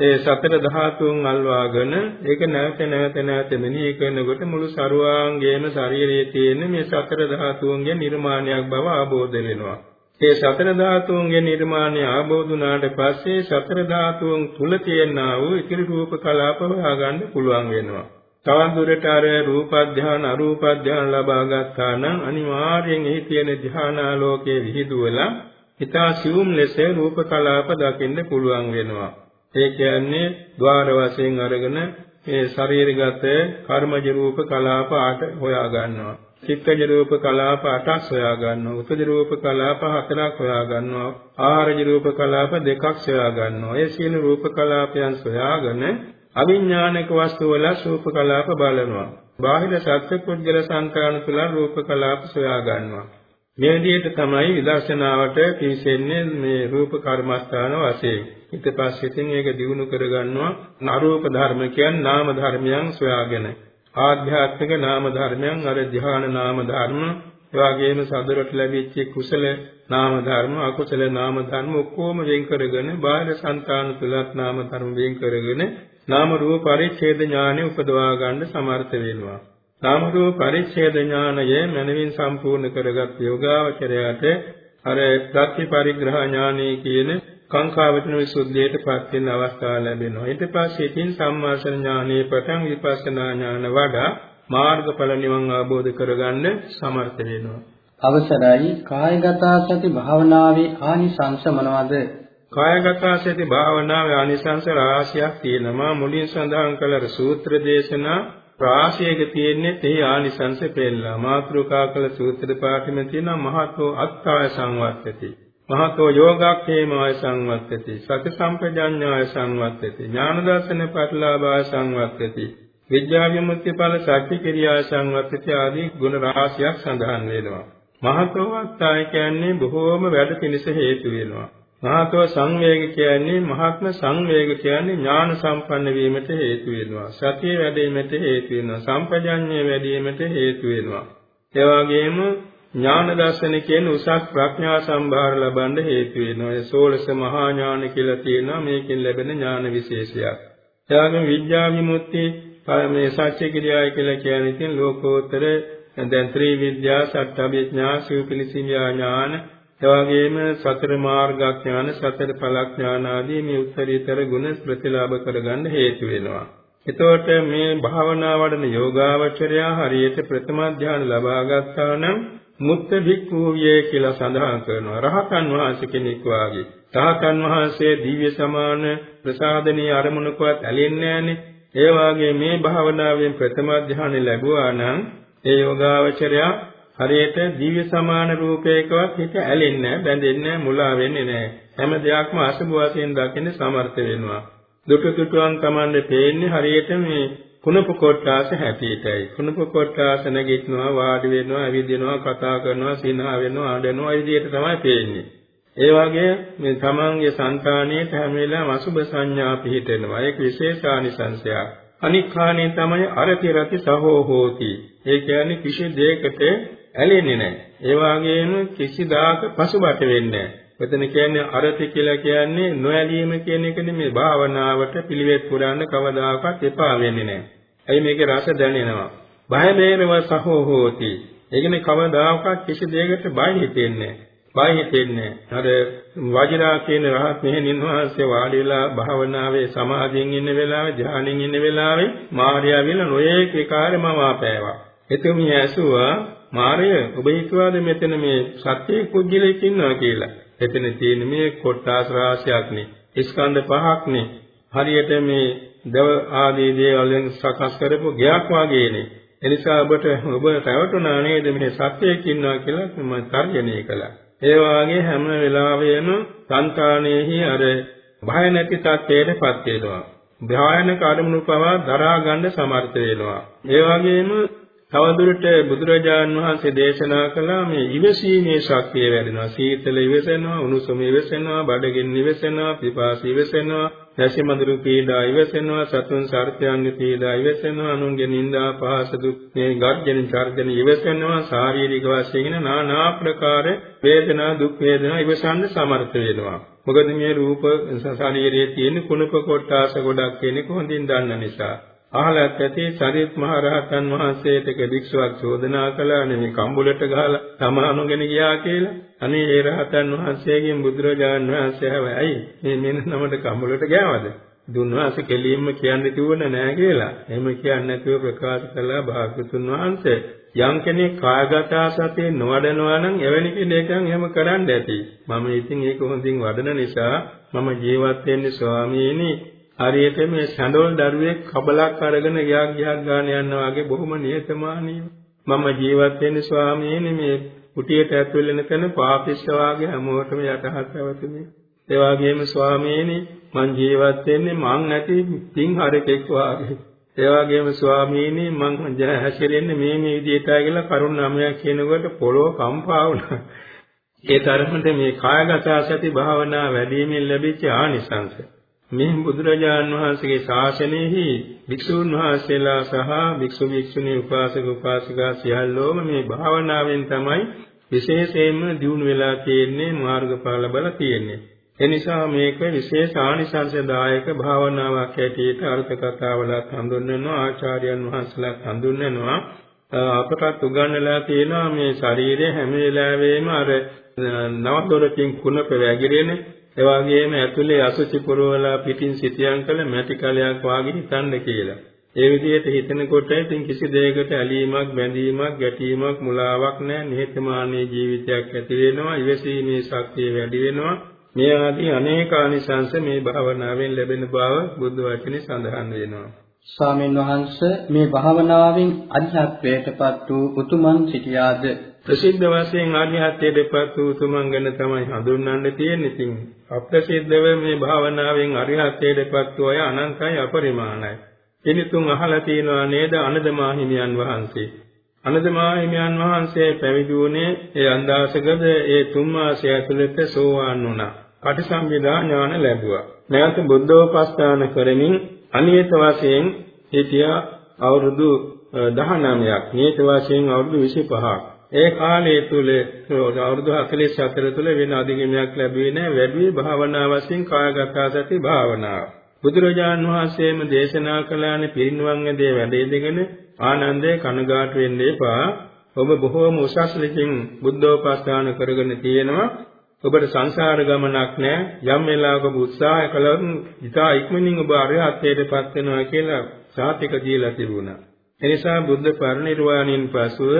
ඒ සතර ධාතුන් අල්වාගෙන ඒක නැවත නැවත නැවත මෙනෙහි කරනකොට මුළු සරුවාංගයේම ශරීරයේ තියෙන මේ සතර ධාතුන්ගේ නිර්මාණයක් බව ආબોධ වෙනවා. මේ සතර ධාතුන්ගේ නිර්මාණය ආબોධ වුණාට පස්සේ සතර ධාතුන් තුල තියෙනා වූ ඉතිරි රූප කලාප හොයාගන්න පුළුවන් වෙනවා. තවන් දුරට අර රූප ධාන අරූප ධාන ලබා ගත්තා නම් අනිවාර්යෙන් එහි තියෙන ධානාලෝකයේ විහිදුවලා ඊතා සිවුම් ලෙස රූප කලාප දකින්න පුළුවන් වෙනවා. ඒ කියන්නේ ద్వාර වශයෙන් අරගෙන මේ ශරීරගත කර්මජ රූප කලාප ආට හොයා ගන්නවා. චිත්තජ රූප කලාප 8ක් හොයා ගන්නවා. උපජ රූප කලාප 4ක් හොයා ගන්නවා. ආහාරජ රූප කලාප දෙකක් හොයා ගන්නවා. ඒ සියලු රූප කලාපයන් සොයාගෙන අවිඥානික වස්තු වල රූප කලාප බලනවා. බාහිර සත්‍ය පුද්ගල සංකාන තුල රූප කලාප සොයා ගන්නවා. මේ විදිහට තමයි විදර්ශනාවට පිවිසෙන්නේ මේ රූප කර්මස්ථාන වශයෙන්. ඊට පස්සේ ඉතින් ඒක දිනු කරගන්නවා නරූප ධර්ම කියන්නේ නාම ධර්මයන් සොයාගෙන. ආධ්‍යාත්මික නාම ධර්මයන් අර ධ්‍යාන නාම ධර්ම එවාගේම සදරට ලැබිච්ච කුසල නාම ධර්ම අකුසල නාම ධර්ම ඔක්කොම වෙන් කරගෙන බාහිර సంతාන තුලත් නාම ධර්ම වෙන් කරගෙන නාම රූප පරිච්ඡේද ඥානෙ උපදවා ගන්න සමර්ථ වෙනවා. නාම රූප පරිච්ඡේද ඥානය මනමින් සම්පූර්ණ කරගත් යෝගාවචරයට අර ප්‍රත්‍ය පරිග්‍රහ ඥානෙ කියන කාංකාවචන විසුද්ධියටපත් වෙන අවස්ථාව ලැබෙනවා. ඊට පස්සේ ඉතින් සම්මාසන ඥානෙ පටන් විපස්සනා ඥාන වඩා මාර්ගඵල නිවන් අවබෝධ කරගන්න සමර්ථ වෙනවා.
අවසරයි කායගත සති භාවනාවේ ආනිසංස මොනවද?
කායගත සති භාවනාවේ ආනිසංස රාශියක් තියෙනවා. මුලින් සඳහන් කළ සූත්‍ර දේශනා රාශියක තියෙන්නේ තේ ආනිසංස පෙළලා. මාත්‍රුකා කළ සූත්‍ර පාඨෙම තියෙනවා මහතෝ අත්තාය සංවත්තති. මහතෝ යෝගක්ඛේමාය සංවත්තති. සති සම්පජඤ්ඤාය සංවත්තති. ඥාන දර්ශන පරිලාභාය සංවත්තති. විද්‍යා විමුක්ති ඵල සත්‍ය කිරියා සංවත්තති ආදී ගුණ රාශියක් සඳහන් වෙනවා. මහතෝ අත්තාය කියන්නේ බොහෝම වැඩ පිණිස හේතු වෙනවා. මහතෝ සංවේග කියන්නේ මහත්ම සංවේග කියන්නේ ඥාන සම්පන්න වීමට හේතු වෙනවා. සතිය වැඩිවීමට හේතු වෙනවා. සම්පජඤ්ඤය වැඩිවීමට හේතු වෙනවා. ඒ වගේම ඥාන දර්ශන කියන උසස් ප්‍රඥා සම්භාර ලබන්න හේතු වෙනවා. ඒ සෝලස මහා ඥාන කියලා තියෙනවා මේකෙන් ලැබෙන ඥාන විශේෂයක්. ඒ වගේම විද්‍යා විමුක්ති මේ සත්‍ය ක්‍රියාව කියලා කියන්නේ ඉතින් ලෝකෝත්තර දැන් ත්‍රි විද්‍යා සත්‍යවිඥා සිව්පිලිසිමියා ඥාන එවාගෙම සතර මාර්ගඥාන සතර ඵලඥාන ආදී මේ උත්තරීතර ගුණ ප්‍රතිලාභ කරගන්න හේතු වෙනවා. එතකොට මේ භාවනා වඩන යෝගාවචරය හරියට ප්‍රථම ධ්‍යාන ලබා ගත්තා නම් මුත්ත භික්ඛූයේ කියලා සඳහන් කරනවා. රහතන් වහන්සේ කෙනෙක් වාගේ. රහතන් වහන්සේ දිව්‍ය සමාන ප්‍රසාදනීය අරමුණකවත් ඇලෙන්නේ නැහනේ. ඒ වාගේ මේ භාවනාවෙන් ප්‍රථම ධ්‍යාන ලැබුවා නම් ඒ යෝගාවචරයා හරියට දිව්‍ය සමාන රූපයකවත් හිත ඇලෙන්නේ නැහැ, බැඳෙන්නේ නැහැ, මුලා වෙන්නේ නැහැ. හැම දෙයක්ම අසුභ වශයෙන් දකින්න සමර්ථ වෙනවා. දුටු දුටුවන් Tamande පේන්නේ හරියට මේ කුණප කොටාස හැටියටයි. කුණප කොටාස නැගිටිනවා, වාඩි වෙනවා, ඇවිදිනවා, කතා කරනවා, සිනහ වෙනවා, අඬනවා, ඒ විදිහට තමයි පේන්නේ. ඒ වගේ මේ තමන්ගේ సంతානියේ හැම වෙලාවෙම අසුභ සංඥා පිහිටෙනවා. ඒක විශේෂානිසංශයක්. අනික් කාණේ තමයි අරති රති සහෝ හෝති. ඒ කියන්නේ කිසි දෙයකට ඇලෙන්නේ නැහැ. ඒ වගේම කිසිදාක පසුබට වෙන්නේ නැහැ. මෙතන කියන්නේ අරති කියලා කියන්නේ නොඇලීම කියන එක නෙමෙයි භාවනාවට පිළිවෙත් පුරන්න කවදාකවත් එපා වෙන්නේ නැහැ. ඇයි මේකේ රස දැනෙනවා. බය මේනව සහෝ හෝති. ඒ කියන්නේ කවදාකවත් කිසි දෙයකට බය හිතෙන්නේ බය හිතෙන්නේ. අර වජිරා කියන රහත් මෙහෙණින් වහන්සේ වාඩි වෙලා භාවනාවේ සමාධියෙන් ඉන්න වෙලාවේ ධානයෙන් ඉන්න වෙලාවේ මාර්යා විල නොයේක කාර්යම වාපෑවා. එතුමිය ඇසුවා මාරය ඔබ හිතුවාද මෙතන මේ සත්‍ය කුජලයක් ඉන්නවා කියලා. එතන තියෙන මේ කොට්ටාස රාශියක්නේ. ස්කන්ධ පහක්නේ. හරියට මේ දව ආදී දේවල්ෙන් සකස් කරපු ගයක් වගේනේ. එනිසා ඔබට ඔබ රැවටුණා නේද මේ සත්‍යයක් ඉන්නවා කියලා මම තර්ජනය කළා. ඒ වාගේ හැම වෙලාවෙම సంతානෙහි අර භය නැති තත්ත්වයටපත් වෙනවා. භයානක අරමුණු පවා දරා ගන්න සමර්ථ වෙනවා. ඒ වගේම තවදුරට බුදුරජාන් වහන්සේ දේශනා කළා මේ ඉවසීමේ ශක්තිය වැඩෙනවා. සීතල ඉවසෙනවා, උණුසුම ඉවසෙනවා, බඩගින්න ඉවසෙනවා, පිපාස ඉවසෙනවා, දැසි මඳුරු පීඩා ඉවසෙනවා, සතුන් සර්පයන්ගේ පීඩා ඉවසෙනවා, අනුන්ගේ නිന്ദා පහස දුක් මේ ගර්ජන චර්ජන ඉවසෙනවා, ශාරීරික වශයෙන් নানা ආකාර වේදනා දුක් වේදනා ඉවසන්න සමර්ථ වෙනවා. මොකද මේ රූප ශරීරයේ තියෙන කුණප කොටාස ගොඩක් කෙනෙක් හොඳින් දන්න නිසා අහලත් ඇති සරිත් මහ රහතන් වහන්සේට භික්ෂුවක් චෝදනා කළා නෙමෙයි කම්බුලට ගහලා තමනුගෙන ගියා කියලා. අනේ ඒ රහතන් වහන්සේගෙන් බුදුරජාණන් වහන්සේ හැවයි මේ මෙන්න නමට කම්බුලට ගෑවද? දුන්වාසේ කෙලින්ම කියන්න කිව්වන නෑ කියලා. එහෙම කියන්නේ නැතුව ප්‍රකාශ කළා භාග්‍යතුන් වහන්සේ. යම් කෙනෙක් කායගත සතිය නොවඩනවා නම් එවැනි කෙනෙක්ගෙන් එහෙම කරන්න ඇති. මම ඉතින් ඒක හොඳින් වඩන නිසා මම ජීවත් වෙන්නේ ස්වාමීනි හරියට මේ සැඬොල් දරුවෙක් කබලක් අරගෙන ගියක් ගියක් ගාන යනවා වගේ බොහොම නිහතමානීව. මම ජීවත් වෙන්නේ ස්වාමීනි මේ කුටියට ඇතුල් වෙන තැන පාපිස්ස වාගේ හැමෝටම යටහත් පැවතුනේ. ඒ වගේම ස්වාමීනි මං ජීවත් වෙන්නේ මං නැති පින් හරකෙක් වාගේ. ඒ වගේම ස්වාමීනි මං හැසිරෙන්නේ මේ මේ විදිහටයි කියලා කරුණ නමයක් කියනකොට පොළොව කම්පා වුණා ඒ තරමට මේ කායගත සති භාවනා වැඩිමින් ලැබිච්ච ආනිසංසය මේ බුදුරජාන් වහන්සේගේ ශාසනයෙහි භික්ෂුන් වහන්සේලා සහ භික්ෂු භික්ෂුණී උපාසක උපාසිකා සියල්ලෝම මේ භාවනාවෙන් තමයි විශේෂයෙන්ම දියුණු වෙලා තියෙන්නේ මාර්ගඵල බල තියෙන්නේ. එනිසා මේක විශේෂ ආනිසංසදායක භාවනාවක් ඇටියට අර්ථ කතාවලත් හඳුන්වනවා ආචාර්යයන් වහන්සේලාත් හඳුන්වනවා අපටත් උගන්වලා තියෙනවා මේ ශරීරය හැම වෙලාවෙම අර නවදොරකින් කුණප වැగిරෙන ඒ වගේම ඇතුලේ අසුචි පුරවලා පිටින් සිටියම් කළ මැටි කලයක් වාගේ හිතන්න කියලා. ඒ විදිහට හිතනකොට ඉතින් කිසි දෙයකට ඇලීමක්, බැඳීමක්, ගැටීමක්, මුලාවක් නැහැ. නිහතමානී ජීවිතයක් ඇති වෙනවා. ඉවසීමේ ශක්තිය වැඩි වෙනවා. මේ ආදී අනේක ආනිසංස මේ භාවනාවෙන් ලැබෙන බව බුද්ධ වචනේ සඳහන් වෙනවා.
ස්වාමීන් වහන්සේ මේ භාවනාවෙන් අධ්‍යාත්මයටපත් වූ උතුමන් සිටියාද
ප්‍රසිද්ධ වශයෙන් ආර්යහත්යටපත් වූ උතුමන් ගැන තමයි හඳුන්වන්න තියෙන්නේ. ඉතින් අප්‍රසිද්ධව මේ භාවනාවෙන් අරිහත්ත්වයටපත් වූ අය අනන්තයි අපරිමාණයි. පිනිතුන් අහලා තියෙනවා නේද අනදමා හිමියන් වහන්සේ. අනදමා හිමියන් වහන්සේ පැවිදි වුණේ ඒ අන්දාසගද ඒ තුන් මාසය ඇතුළත සෝවාන් වුණා. පටිසම්භිදා ඥාන ලැබුවා. නැවත බුද්ධෝපස්ථාන කරමින් අනියත වශයෙන් හිටියා අවුරුදු 19ක්. නියත වශයෙන් අවුරුදු 25ක්. ඒ කාලය තුල අවුරුදු 44 තුල වෙන අධිගමයක් ලැබුවේ නැහැ වැඩි භාවනා වශයෙන් කායගත සති භාවනාව. බුදුරජාන් වහන්සේම දේශනා කළානේ පිරිනුවන් ඇදේ වැඩේදගෙන ආනන්දේ කනගාටු වෙන්න එපා. ඔබ බොහෝම උසස් ලෙසින් බුද්ධෝපස්ථාන කරගෙන තියෙනවා. ඔබට සංසාර ගමනක් නැහැ. යම් වෙලාවක උත්සාහ කළොත් ඉතා ඉක්මනින් ඔබ අරහත්ත්වයටපත් වෙනවා කියලා සාතික දීලා තිබුණා. එනිසා බුද්ධ පරිනිර්වාණයෙන් පසුව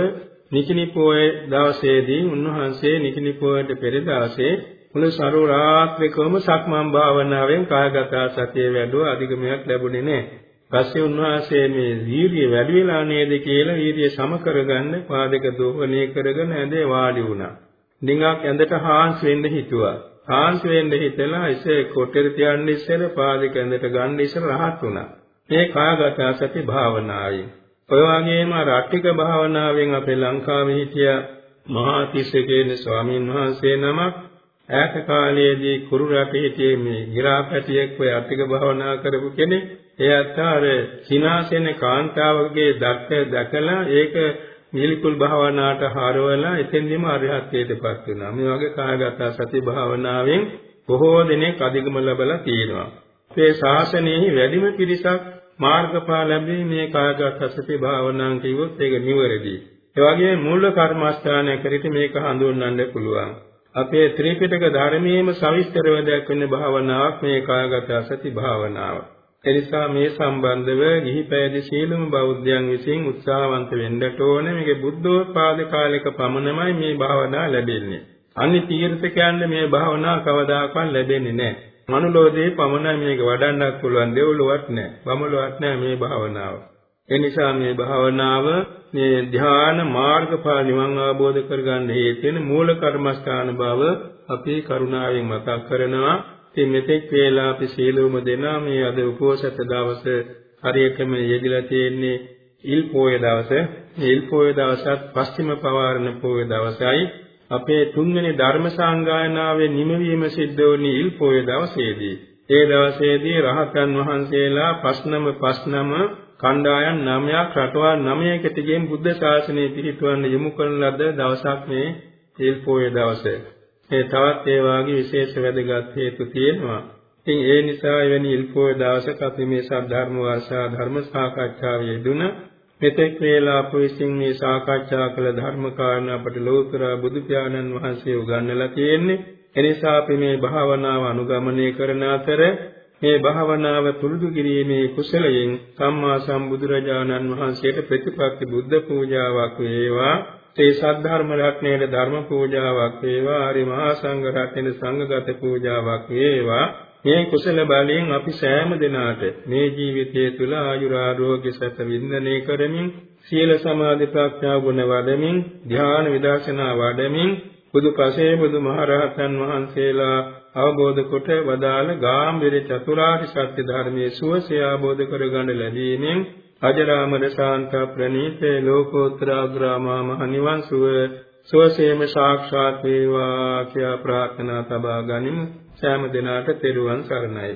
නිකිනිපෝය දවසේදී උන්වහන්සේ නිකිනිපෝයට පෙර දවසේ මුළු සරු රාත්‍රිකවම සක්මන් භාවනාවෙන් කායගත සතිය වැඩුව අධිගමයක් ලැබුණේ නැහැ. පස්සේ උන්වහන්සේ මේ වීර්ය වැඩි වෙලා නේද කියලා වීර්ය සම කරගන්න පාදක දෝවණය කරගෙන ඇඳේ වාඩි වුණා. ඩිංගක් ඇඳට හාන්ස් වෙන්න හිතුවා. හාන්ස් වෙන්න හිතලා ඉසේ කොටර තියන්න ඉස්සෙල්ල පාදක ඇඳට ගන්න ඉස්සෙල්ල රහත් වුණා. මේ කායගත සති භාවනාවයි. ඔය වගේම රට්ටික භාවනාවෙන් අපේ ලංකාවේ හිටිය මහා තිස්ස කියන ස්වාමීන් වහන්සේ නමක් ඈත කාලයේදී කුරු රටේ හිටියේ මේ ගිරාපැටියෙක් ඔය අට්ටික භාවනා කරපු කෙනෙක්. ඒ අතර සිනාසෙන කාන්තාවගේ දක්ක දැකලා ඒක මිලිකුල් භාවනාවට හරවලා එතෙන්දීම අරිහත්ත්වයටපත් වෙනවා. මේ වගේ කායගත සති භාවනාවෙන් බොහෝ දෙනෙක් අධිගම ලැබලා තියෙනවා. මේ ශාසනයෙහි වැඩිම පිරිසක් මාර්ගඵල ලැබී මේ කායගත සති භාවනාන් කිව්වොත් ඒක නිවැරදි. ඒ වගේම මූල කර්මස්ථානය කරිට මේක හඳුන්වන්න පුළුවන්. අපේ ත්‍රිපිටක ධර්මයේම සවිස්තරව දක්වන භාවනාවක් මේ කායගත සති භාවනාව. එනිසා මේ සම්බන්ධව ගිහි පැවිදි සීලම බෞද්ධයන් විසින් උත්සාහවන්ත වෙන්නට ඕනේ. මේකේ බුද්ධෝත්පාද කාලයක පමණමයි මේ භාවනාව ලැබෙන්නේ. අනිත් තීර්ථකයන්ට මේ භාවනාව කවදාකවත් ලැබෙන්නේ නැහැ. මනුලෝකයේ පමණයි මේක වඩන්නත් පුළුවන් දෙව්ලොවත් නෑ. බමුලොවත් නෑ මේ භාවනාව. එනිසා මේ භාවනාව මේ ධ්‍යාන මාර්ගඵල නිවන් අවබෝධ කරගන්න හේතු වෙන මූල කර්මස්ථාන බව අපි කරුණාවෙන් මතක් කරනවා. ඉතින් මෙතෙක් වේලා අපි සීලොම දෙනා මේ අද උපෝසත දවස හරියටම යෙදিলা තියෙන්නේ ඉල් පොය දවස. මේ ඉල් පොය දවසත් පස්චිම පවාරණ පොය දවසයි. අපේ තුන්වෙනි ධර්ම සංගායනාවේ නිමවීම සිද්ධ වුණේ ඉල් පොය දවසේදී. ඒ දවසේදී රහතන් වහන්සේලා පස්නම පස්නම කණ්ඩායම් 9ක් රටවල් 9කටගෙන් බුද්ධ ශාසනය පිහිටුවන්න යොමු කරන ලද දවසක් මේ තෙල් පොය දවසේ. ඒ තවත් ඒ වාගේ විශේෂ වැදගත් හේතු තියෙනවා. ඉතින් ඒ නිසා එවැනි ඉල් පොය දවසක අපි මේ සද්ධර්ම වර්ෂා ධර්ම සාකච්ඡාවේ යෙදුන මෙතෙක් වේලා අප විසින් මේ සාකච්ඡා කළ ධර්ම කාරණා අපට ලෝතර බුදු පියාණන් වහන්සේ උගන්වලා තියෙන්නේ. එනිසා අපි මේ භාවනාව අනුගමනය කරන අතර මේ භාවනාව පුරුදු කිරීමේ කුසලයෙන් සම්මා සම්බුදුරජාණන් වහන්සේට ප්‍රතිපත්ති බුද්ධ පූජාවක් වේවා. ඒ සද්ධර්ම රත්නයේ ධර්ම පූජාවක් වේවා. ආරි මහා සංඝ රත්නයේ සංඝගත පූජාවක් වේවා. මේ කුසල බලයෙන් අපි සෑම දිනාට මේ ජීවිතය තුළ ආයුරාරෝග්‍ය සැප වින්දනය කරමින් සීල සමාධි ප්‍රඥා ගුණ වඩමින් ධ්‍යාන විදර්ශනා වඩමින් බුදු පසේ බුදු මහරහතන් වහන්සේලා අවබෝධ කොට වදාළ ගාම්භීර චතුරාර්ය සත්‍ය ධර්මයේ සුවසේ අවබෝධ කරගන්න ලැබීමෙන් අජරාමර ශාන්ත ප්‍රණීත ලෝකෝත්තර ග්‍රාමා මහ නිවන් සුව සුවසේම සාක්ෂාත් වේවා කියා ප්‍රාර්ථනා තබා ගනිමු. සෑම දිනාට තෙරුවන් සරණයි.